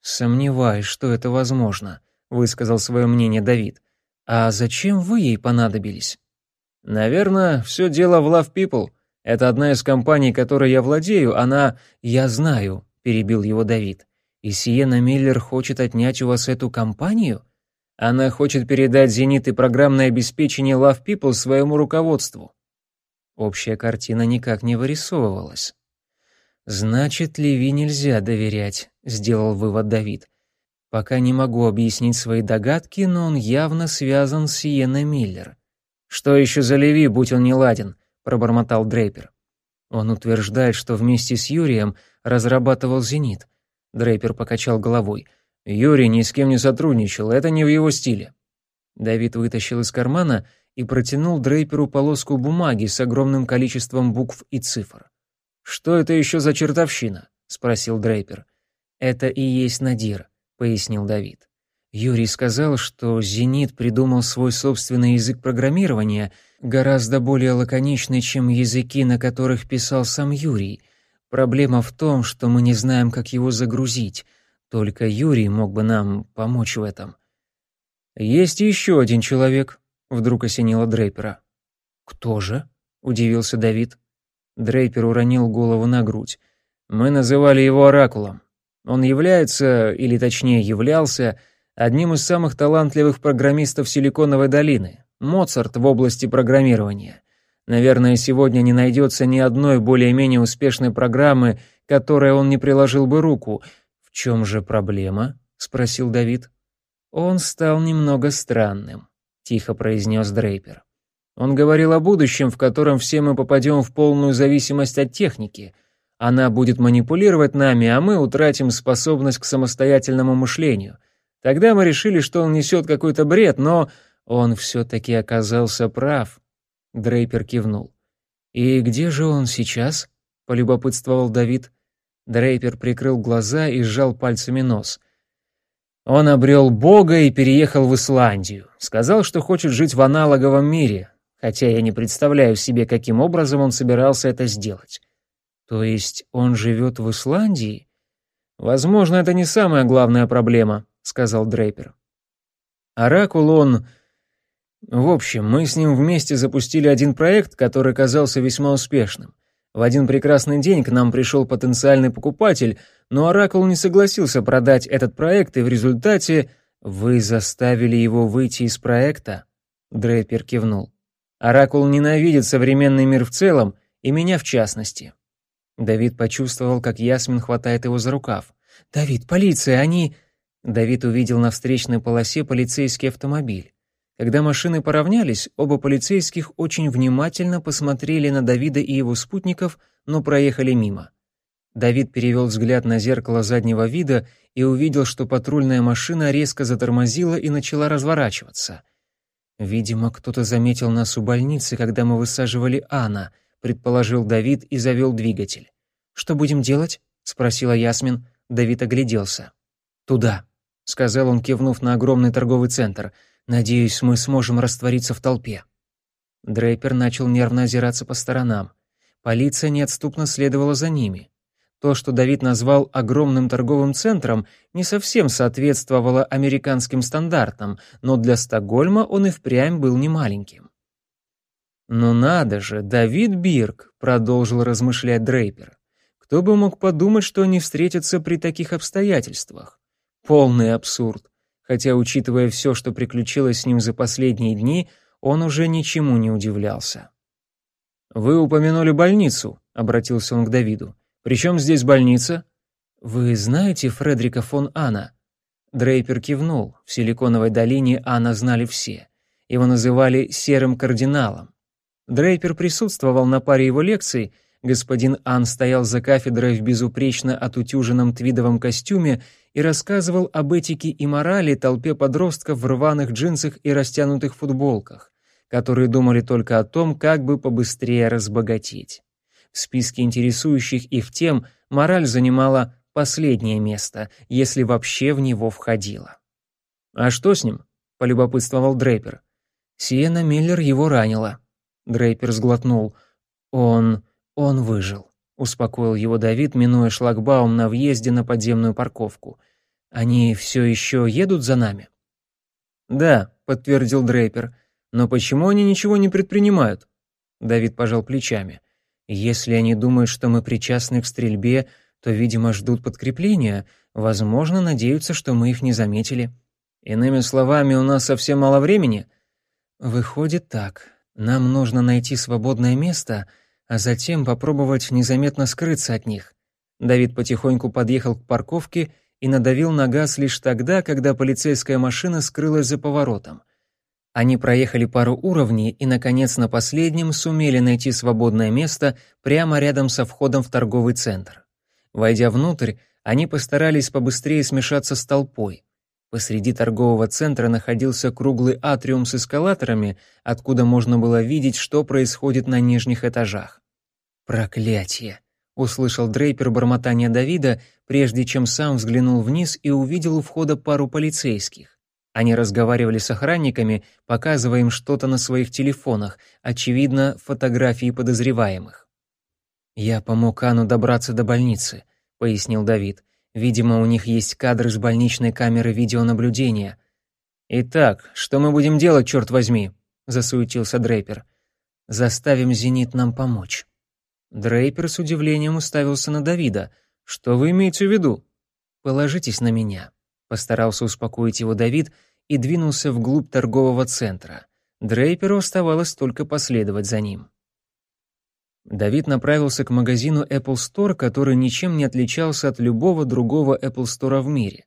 «Сомневаюсь, что это возможно», — высказал свое мнение Давид. «А зачем вы ей понадобились?» «Наверное, все дело в Love People», это одна из компаний, которой я владею, она... Я знаю, перебил его Давид. «И Сиена Миллер хочет отнять у вас эту компанию?» Она хочет передать «Зенит» и программное обеспечение Love People своему руководству. Общая картина никак не вырисовывалась. «Значит, Леви нельзя доверять», — сделал вывод Давид. «Пока не могу объяснить свои догадки, но он явно связан с Сиеной Миллер». «Что еще за Леви, будь он не ладен?» — пробормотал Дрейпер. Он утверждает, что вместе с Юрием разрабатывал «Зенит». Дрейпер покачал головой. Юрий ни с кем не сотрудничал, это не в его стиле. Давид вытащил из кармана и протянул Дрейперу полоску бумаги с огромным количеством букв и цифр. «Что это еще за чертовщина?» — спросил Дрейпер. «Это и есть Надир», — пояснил Давид. Юрий сказал, что «Зенит» придумал свой собственный язык программирования, гораздо более лаконичный, чем языки, на которых писал сам Юрий. Проблема в том, что мы не знаем, как его загрузить — только Юрий мог бы нам помочь в этом. Есть еще один человек, вдруг осенило Дрейпера. Кто же? удивился Давид. Дрейпер уронил голову на грудь. Мы называли его оракулом. Он является, или точнее являлся, одним из самых талантливых программистов Силиконовой долины. Моцарт в области программирования. Наверное, сегодня не найдется ни одной более-менее успешной программы, которой он не приложил бы руку, чем же проблема?» — спросил Давид. «Он стал немного странным», — тихо произнес Дрейпер. «Он говорил о будущем, в котором все мы попадем в полную зависимость от техники. Она будет манипулировать нами, а мы утратим способность к самостоятельному мышлению. Тогда мы решили, что он несет какой-то бред, но он все-таки оказался прав». Дрейпер кивнул. «И где же он сейчас?» — полюбопытствовал Давид. Дрейпер прикрыл глаза и сжал пальцами нос. Он обрел Бога и переехал в Исландию. Сказал, что хочет жить в аналоговом мире, хотя я не представляю себе, каким образом он собирался это сделать. То есть он живет в Исландии? Возможно, это не самая главная проблема, сказал Дрейпер. Оракул он... В общем, мы с ним вместе запустили один проект, который казался весьма успешным. В один прекрасный день к нам пришел потенциальный покупатель, но Оракул не согласился продать этот проект, и в результате вы заставили его выйти из проекта?» Дрейпер кивнул. «Оракул ненавидит современный мир в целом, и меня в частности». Давид почувствовал, как Ясмин хватает его за рукав. «Давид, полиция, они...» Давид увидел на встречной полосе полицейский автомобиль. Когда машины поравнялись, оба полицейских очень внимательно посмотрели на Давида и его спутников, но проехали мимо. Давид перевел взгляд на зеркало заднего вида и увидел, что патрульная машина резко затормозила и начала разворачиваться. «Видимо, кто-то заметил нас у больницы, когда мы высаживали Анна», предположил Давид и завел двигатель. «Что будем делать?» — спросила Ясмин. Давид огляделся. «Туда», — сказал он, кивнув на огромный торговый центр — Надеюсь, мы сможем раствориться в толпе». Дрейпер начал нервно озираться по сторонам. Полиция неотступно следовала за ними. То, что Давид назвал огромным торговым центром, не совсем соответствовало американским стандартам, но для Стокгольма он и впрямь был немаленьким. «Ну надо же, Давид Бирк», — продолжил размышлять Дрейпер. «Кто бы мог подумать, что они встретятся при таких обстоятельствах? Полный абсурд хотя, учитывая все, что приключилось с ним за последние дни, он уже ничему не удивлялся. «Вы упомянули больницу», — обратился он к Давиду. «Причем здесь больница?» «Вы знаете Фредрика фон Анна?» Дрейпер кивнул. В Силиконовой долине Анна знали все. Его называли «серым кардиналом». Дрейпер присутствовал на паре его лекций — Господин Ан стоял за кафедрой в безупречно отутюженном твидовом костюме и рассказывал об этике и морали толпе подростков в рваных джинсах и растянутых футболках, которые думали только о том, как бы побыстрее разбогатеть. В списке интересующих их тем мораль занимала последнее место, если вообще в него входила. «А что с ним?» — полюбопытствовал Дрейпер. «Сиена Миллер его ранила». Дрейпер сглотнул. «Он...» «Он выжил», — успокоил его Давид, минуя шлагбаум на въезде на подземную парковку. «Они все еще едут за нами?» «Да», — подтвердил Дрейпер. «Но почему они ничего не предпринимают?» Давид пожал плечами. «Если они думают, что мы причастны к стрельбе, то, видимо, ждут подкрепления, возможно, надеются, что мы их не заметили. Иными словами, у нас совсем мало времени. Выходит так. Нам нужно найти свободное место, а затем попробовать незаметно скрыться от них. Давид потихоньку подъехал к парковке и надавил на газ лишь тогда, когда полицейская машина скрылась за поворотом. Они проехали пару уровней и, наконец, на последнем сумели найти свободное место прямо рядом со входом в торговый центр. Войдя внутрь, они постарались побыстрее смешаться с толпой. Посреди торгового центра находился круглый атриум с эскалаторами, откуда можно было видеть, что происходит на нижних этажах. «Проклятие!» — услышал Дрейпер бормотание Давида, прежде чем сам взглянул вниз и увидел у входа пару полицейских. Они разговаривали с охранниками, показывая им что-то на своих телефонах, очевидно, фотографии подозреваемых. «Я помог Ану добраться до больницы», — пояснил Давид. Видимо, у них есть кадры с больничной камеры видеонаблюдения. «Итак, что мы будем делать, черт возьми?» — засуетился Дрейпер. «Заставим «Зенит» нам помочь». Дрейпер с удивлением уставился на Давида. «Что вы имеете в виду?» «Положитесь на меня», — постарался успокоить его Давид и двинулся вглубь торгового центра. Дрейперу оставалось только последовать за ним. Давид направился к магазину Apple Store, который ничем не отличался от любого другого Apple Store в мире.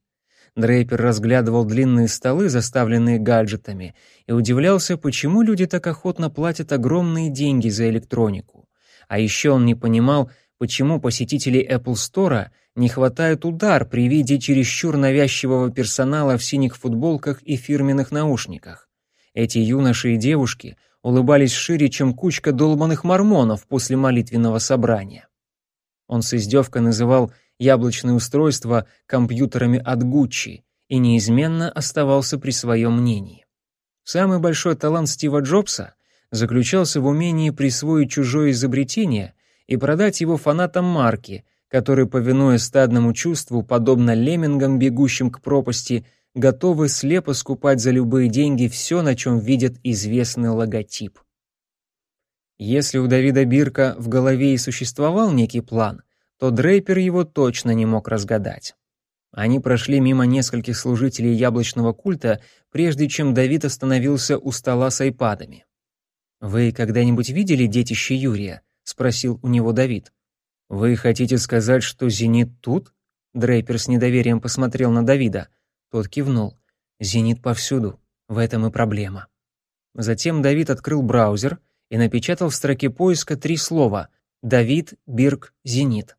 Дрейпер разглядывал длинные столы, заставленные гаджетами, и удивлялся, почему люди так охотно платят огромные деньги за электронику. А еще он не понимал, почему посетителей Apple Store не хватает удар при виде чересчур навязчивого персонала в синих футболках и фирменных наушниках. Эти юноши и девушки — улыбались шире, чем кучка долбанных мормонов после молитвенного собрания. Он с издевкой называл яблочные устройства компьютерами от Гуччи и неизменно оставался при своем мнении. Самый большой талант Стива Джобса заключался в умении присвоить чужое изобретение и продать его фанатам марки, которые, повинуясь стадному чувству, подобно леммингам, бегущим к пропасти, готовы слепо скупать за любые деньги все, на чем видят известный логотип. Если у Давида Бирка в голове и существовал некий план, то Дрейпер его точно не мог разгадать. Они прошли мимо нескольких служителей яблочного культа, прежде чем Давид остановился у стола с айпадами. «Вы когда-нибудь видели детище Юрия?» — спросил у него Давид. «Вы хотите сказать, что «Зенит» тут?» Дрейпер с недоверием посмотрел на Давида — тот кивнул. «Зенит повсюду. В этом и проблема». Затем Давид открыл браузер и напечатал в строке поиска три слова «Давид, Бирк, Зенит».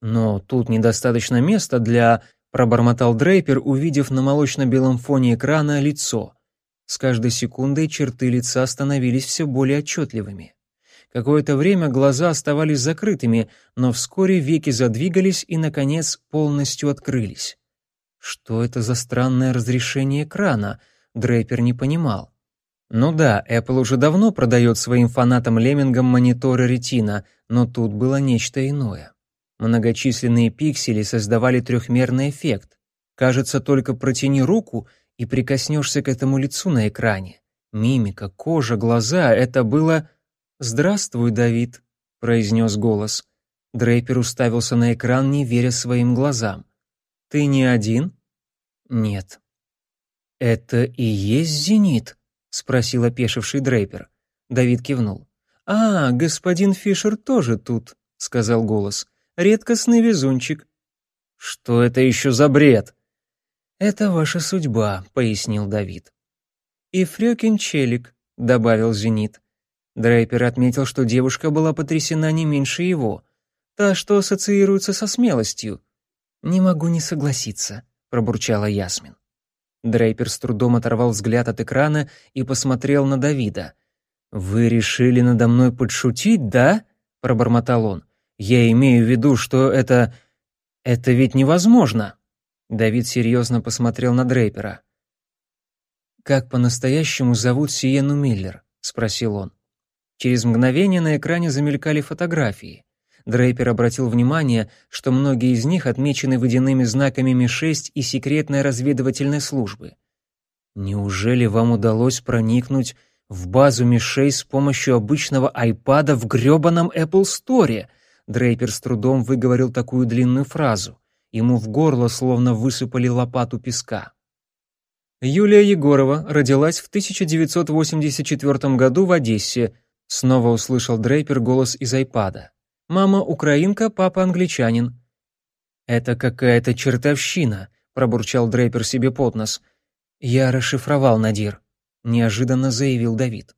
«Но тут недостаточно места для...» — пробормотал Дрейпер, увидев на молочно-белом фоне экрана лицо. С каждой секундой черты лица становились все более отчетливыми. Какое-то время глаза оставались закрытыми, но вскоре веки задвигались и, наконец, полностью открылись. Что это за странное разрешение экрана? Дрейпер не понимал. Ну да, Apple уже давно продает своим фанатам-леммингам мониторы Retina, но тут было нечто иное. Многочисленные пиксели создавали трехмерный эффект. Кажется, только протяни руку и прикоснешься к этому лицу на экране. Мимика, кожа, глаза — это было... «Здравствуй, Давид», — произнес голос. Дрейпер уставился на экран, не веря своим глазам. «Ты не один?» «Нет». «Это и есть зенит?» — спросил опешивший Дрейпер. Давид кивнул. «А, господин Фишер тоже тут», — сказал голос. «Редкостный везунчик». «Что это еще за бред?» «Это ваша судьба», — пояснил Давид. «И Фрёкин Челик», — добавил Зенит. Дрейпер отметил, что девушка была потрясена не меньше его. Та, что ассоциируется со смелостью. «Не могу не согласиться», — пробурчала Ясмин. Дрейпер с трудом оторвал взгляд от экрана и посмотрел на Давида. «Вы решили надо мной подшутить, да?» — пробормотал он. «Я имею в виду, что это... это ведь невозможно!» Давид серьезно посмотрел на Дрейпера. «Как по-настоящему зовут Сиену Миллер?» — спросил он. Через мгновение на экране замелькали фотографии. Дрейпер обратил внимание, что многие из них отмечены водяными знаками Ми-6 и секретной разведывательной службы. Неужели вам удалось проникнуть в базу Ми-6 с помощью обычного айпада в грёбаном Apple Store? Дрейпер с трудом выговорил такую длинную фразу. Ему в горло словно высыпали лопату песка. Юлия Егорова родилась в 1984 году в Одессе. Снова услышал Дрейпер голос из айпада. Мама украинка, папа англичанин. Это какая-то чертовщина, пробурчал Дрейпер себе под нос. Я расшифровал Надир, неожиданно заявил Давид.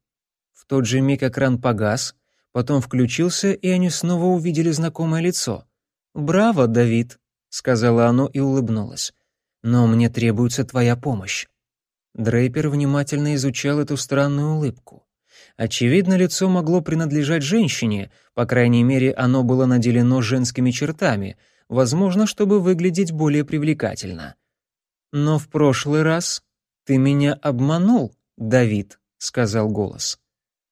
В тот же миг экран погас, потом включился, и они снова увидели знакомое лицо. «Браво, Давид», — сказала оно и улыбнулась. «Но мне требуется твоя помощь». Дрейпер внимательно изучал эту странную улыбку. Очевидно, лицо могло принадлежать женщине, по крайней мере, оно было наделено женскими чертами, возможно, чтобы выглядеть более привлекательно. «Но в прошлый раз ты меня обманул, Давид», — сказал голос.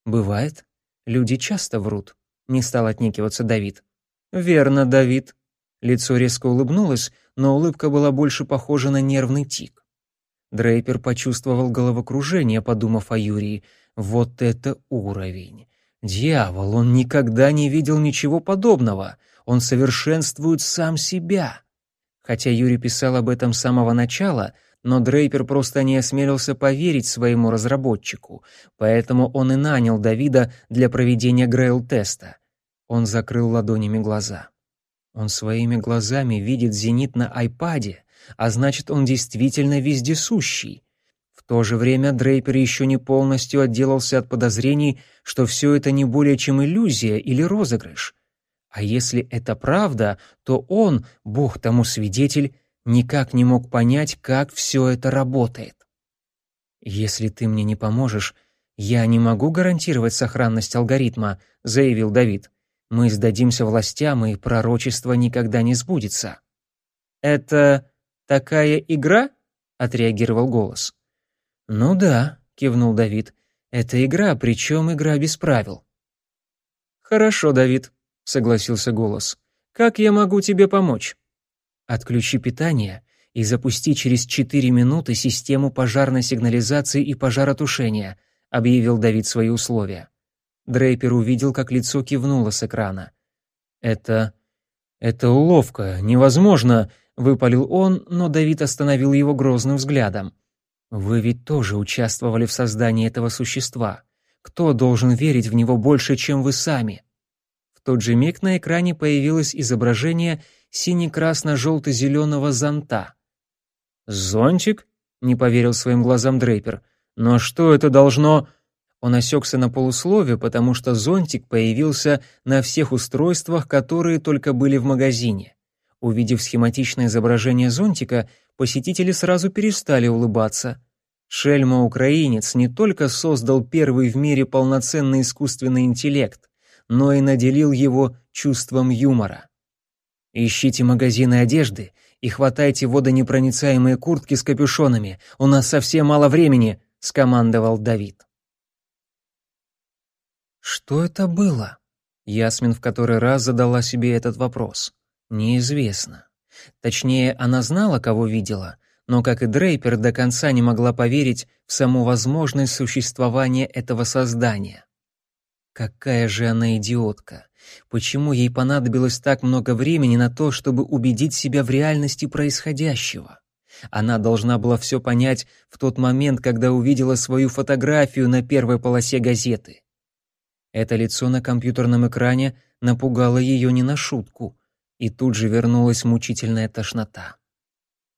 «Бывает. Люди часто врут», — не стал отнекиваться Давид. «Верно, Давид». Лицо резко улыбнулось, но улыбка была больше похожа на нервный тик. Дрейпер почувствовал головокружение, подумав о Юрии. «Вот это уровень! Дьявол, он никогда не видел ничего подобного. Он совершенствует сам себя». Хотя Юрий писал об этом с самого начала, но Дрейпер просто не осмелился поверить своему разработчику, поэтому он и нанял Давида для проведения Грейл-теста. Он закрыл ладонями глаза. Он своими глазами видит зенит на айпаде, а значит, он действительно вездесущий. В то же время Дрейпер еще не полностью отделался от подозрений, что все это не более чем иллюзия или розыгрыш. А если это правда, то он, бог тому свидетель, никак не мог понять, как все это работает. «Если ты мне не поможешь, я не могу гарантировать сохранность алгоритма», — заявил Давид. «Мы сдадимся властям, и пророчество никогда не сбудется». «Это такая игра?» — отреагировал голос. «Ну да», — кивнул Давид. «Это игра, причем игра без правил». «Хорошо, Давид», — согласился голос. «Как я могу тебе помочь?» Отключи питание и запусти через 4 минуты систему пожарной сигнализации и пожаротушения, объявил Давид свои условия. Дрейпер увидел, как лицо кивнуло с экрана. Это это уловка, невозможно, выпалил он, но Давид остановил его грозным взглядом. Вы ведь тоже участвовали в создании этого существа. Кто должен верить в него больше, чем вы сами? В тот же миг на экране появилось изображение сине-красно-желто-зеленого зонта. «Зонтик?» — не поверил своим глазам Дрейпер. «Но что это должно...» Он осекся на полуслове, потому что зонтик появился на всех устройствах, которые только были в магазине. Увидев схематичное изображение зонтика, посетители сразу перестали улыбаться. Шельма-украинец не только создал первый в мире полноценный искусственный интеллект, но и наделил его чувством юмора. Ищите магазины одежды и хватайте водонепроницаемые куртки с капюшонами. У нас совсем мало времени, скомандовал Давид. Что это было? Ясмин в который раз задала себе этот вопрос. Неизвестно. Точнее, она знала, кого видела, но, как и Дрейпер, до конца не могла поверить в саму возможность существования этого создания. Какая же она идиотка! Почему ей понадобилось так много времени на то, чтобы убедить себя в реальности происходящего? Она должна была все понять в тот момент, когда увидела свою фотографию на первой полосе газеты. Это лицо на компьютерном экране напугало ее не на шутку, и тут же вернулась мучительная тошнота.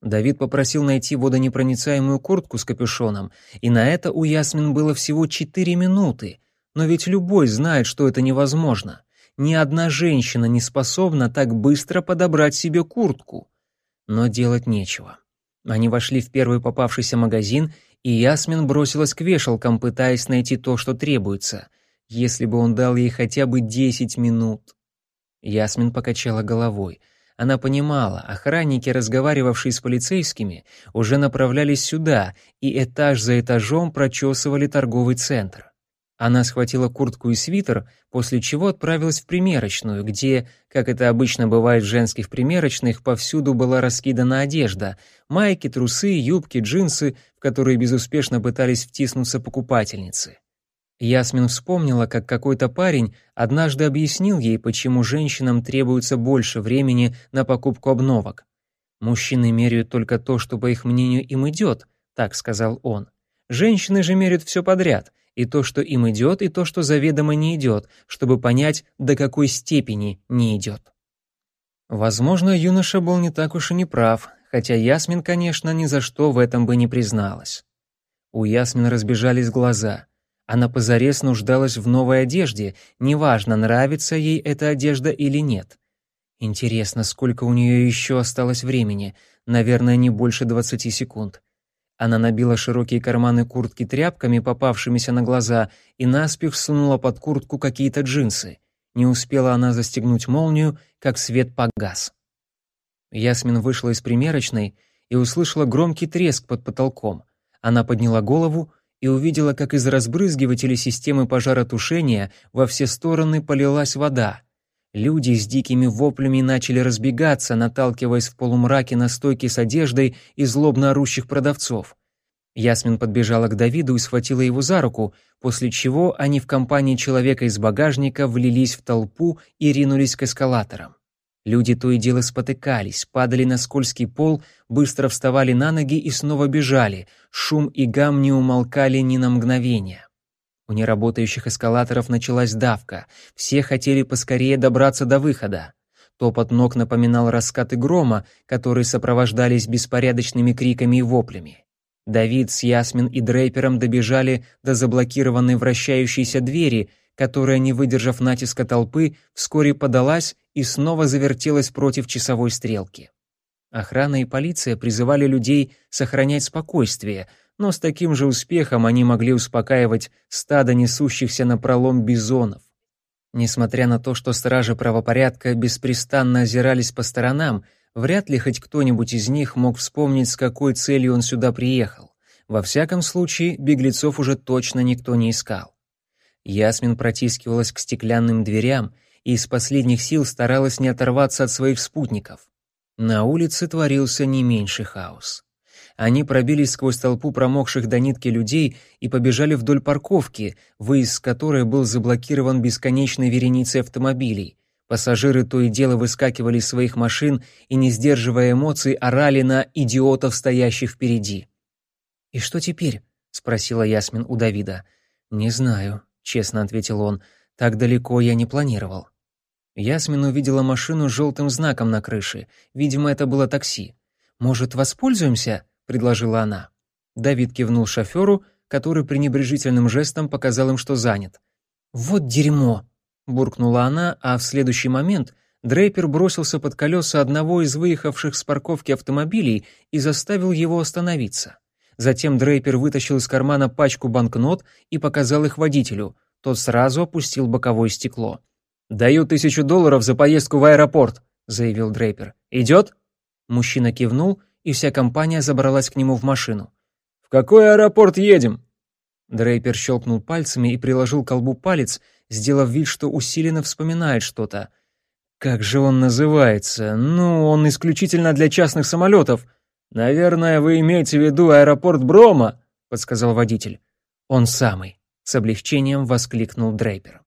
Давид попросил найти водонепроницаемую куртку с капюшоном, и на это у Ясмин было всего четыре минуты, но ведь любой знает, что это невозможно. Ни одна женщина не способна так быстро подобрать себе куртку. Но делать нечего. Они вошли в первый попавшийся магазин, и Ясмин бросилась к вешалкам, пытаясь найти то, что требуется. Если бы он дал ей хотя бы десять минут. Ясмин покачала головой. Она понимала, охранники, разговаривавшие с полицейскими, уже направлялись сюда, и этаж за этажом прочесывали торговый центр. Она схватила куртку и свитер, после чего отправилась в примерочную, где, как это обычно бывает в женских примерочных, повсюду была раскидана одежда: майки, трусы, юбки, джинсы, в которые безуспешно пытались втиснуться покупательницы. Ясмин вспомнила, как какой-то парень однажды объяснил ей, почему женщинам требуется больше времени на покупку обновок. «Мужчины меряют только то, что, по их мнению, им идет», — так сказал он. «Женщины же меряют все подряд, и то, что им идет, и то, что заведомо не идет, чтобы понять, до какой степени не идет». Возможно, юноша был не так уж и не прав, хотя Ясмин, конечно, ни за что в этом бы не призналась. У Ясмин разбежались глаза — она позарез нуждалась в новой одежде, неважно, нравится ей эта одежда или нет. Интересно, сколько у нее еще осталось времени? Наверное, не больше двадцати секунд. Она набила широкие карманы куртки тряпками, попавшимися на глаза, и наспех сунула под куртку какие-то джинсы. Не успела она застегнуть молнию, как свет погас. Ясмин вышла из примерочной и услышала громкий треск под потолком. Она подняла голову и увидела, как из разбрызгивателей системы пожаротушения во все стороны полилась вода. Люди с дикими воплями начали разбегаться, наталкиваясь в полумраке на стойки с одеждой и злобно орущих продавцов. Ясмин подбежала к Давиду и схватила его за руку, после чего они в компании человека из багажника влились в толпу и ринулись к эскалаторам. Люди то и дело спотыкались, падали на скользкий пол, быстро вставали на ноги и снова бежали. Шум и гам не умолкали ни на мгновение. У неработающих эскалаторов началась давка. Все хотели поскорее добраться до выхода. Топот ног напоминал раскаты грома, которые сопровождались беспорядочными криками и воплями. Давид с Ясмин и Дрейпером добежали до заблокированной вращающейся двери, которая, не выдержав натиска толпы, вскоре подалась и снова завертелась против часовой стрелки. Охрана и полиция призывали людей сохранять спокойствие, но с таким же успехом они могли успокаивать стадо несущихся на пролом бизонов. Несмотря на то, что стражи правопорядка беспрестанно озирались по сторонам, вряд ли хоть кто-нибудь из них мог вспомнить, с какой целью он сюда приехал. Во всяком случае, беглецов уже точно никто не искал. Ясмин протискивалась к стеклянным дверям и из последних сил старалась не оторваться от своих спутников. На улице творился не меньший хаос. Они пробились сквозь толпу промокших до нитки людей и побежали вдоль парковки, выезд с которой был заблокирован бесконечной вереницей автомобилей. Пассажиры то и дело выскакивали из своих машин и, не сдерживая эмоций, орали на идиотов, стоящих впереди. «И что теперь?» — спросила Ясмин у Давида. «Не знаю», — честно ответил он. «Так далеко я не планировал». Ясмин увидела машину с желтым знаком на крыше. Видимо, это было такси. «Может, воспользуемся?» — предложила она. Давид кивнул шоферу, который пренебрежительным жестом показал им, что занят. «Вот дерьмо!» — буркнула она, а в следующий момент Дрейпер бросился под колеса одного из выехавших с парковки автомобилей и заставил его остановиться. Затем Дрейпер вытащил из кармана пачку банкнот и показал их водителю. Тот сразу опустил боковое стекло. «Даю тысячу долларов за поездку в аэропорт», — заявил Дрейпер. «Идет?» Мужчина кивнул, и вся компания забралась к нему в машину. «В какой аэропорт едем?» Дрейпер щелкнул пальцами и приложил к колбу палец, сделав вид, что усиленно вспоминает что-то. «Как же он называется? Ну, он исключительно для частных самолетов». «Наверное, вы имеете в виду аэропорт Брома», — подсказал водитель. «Он самый», — с облегчением воскликнул Дрейпер.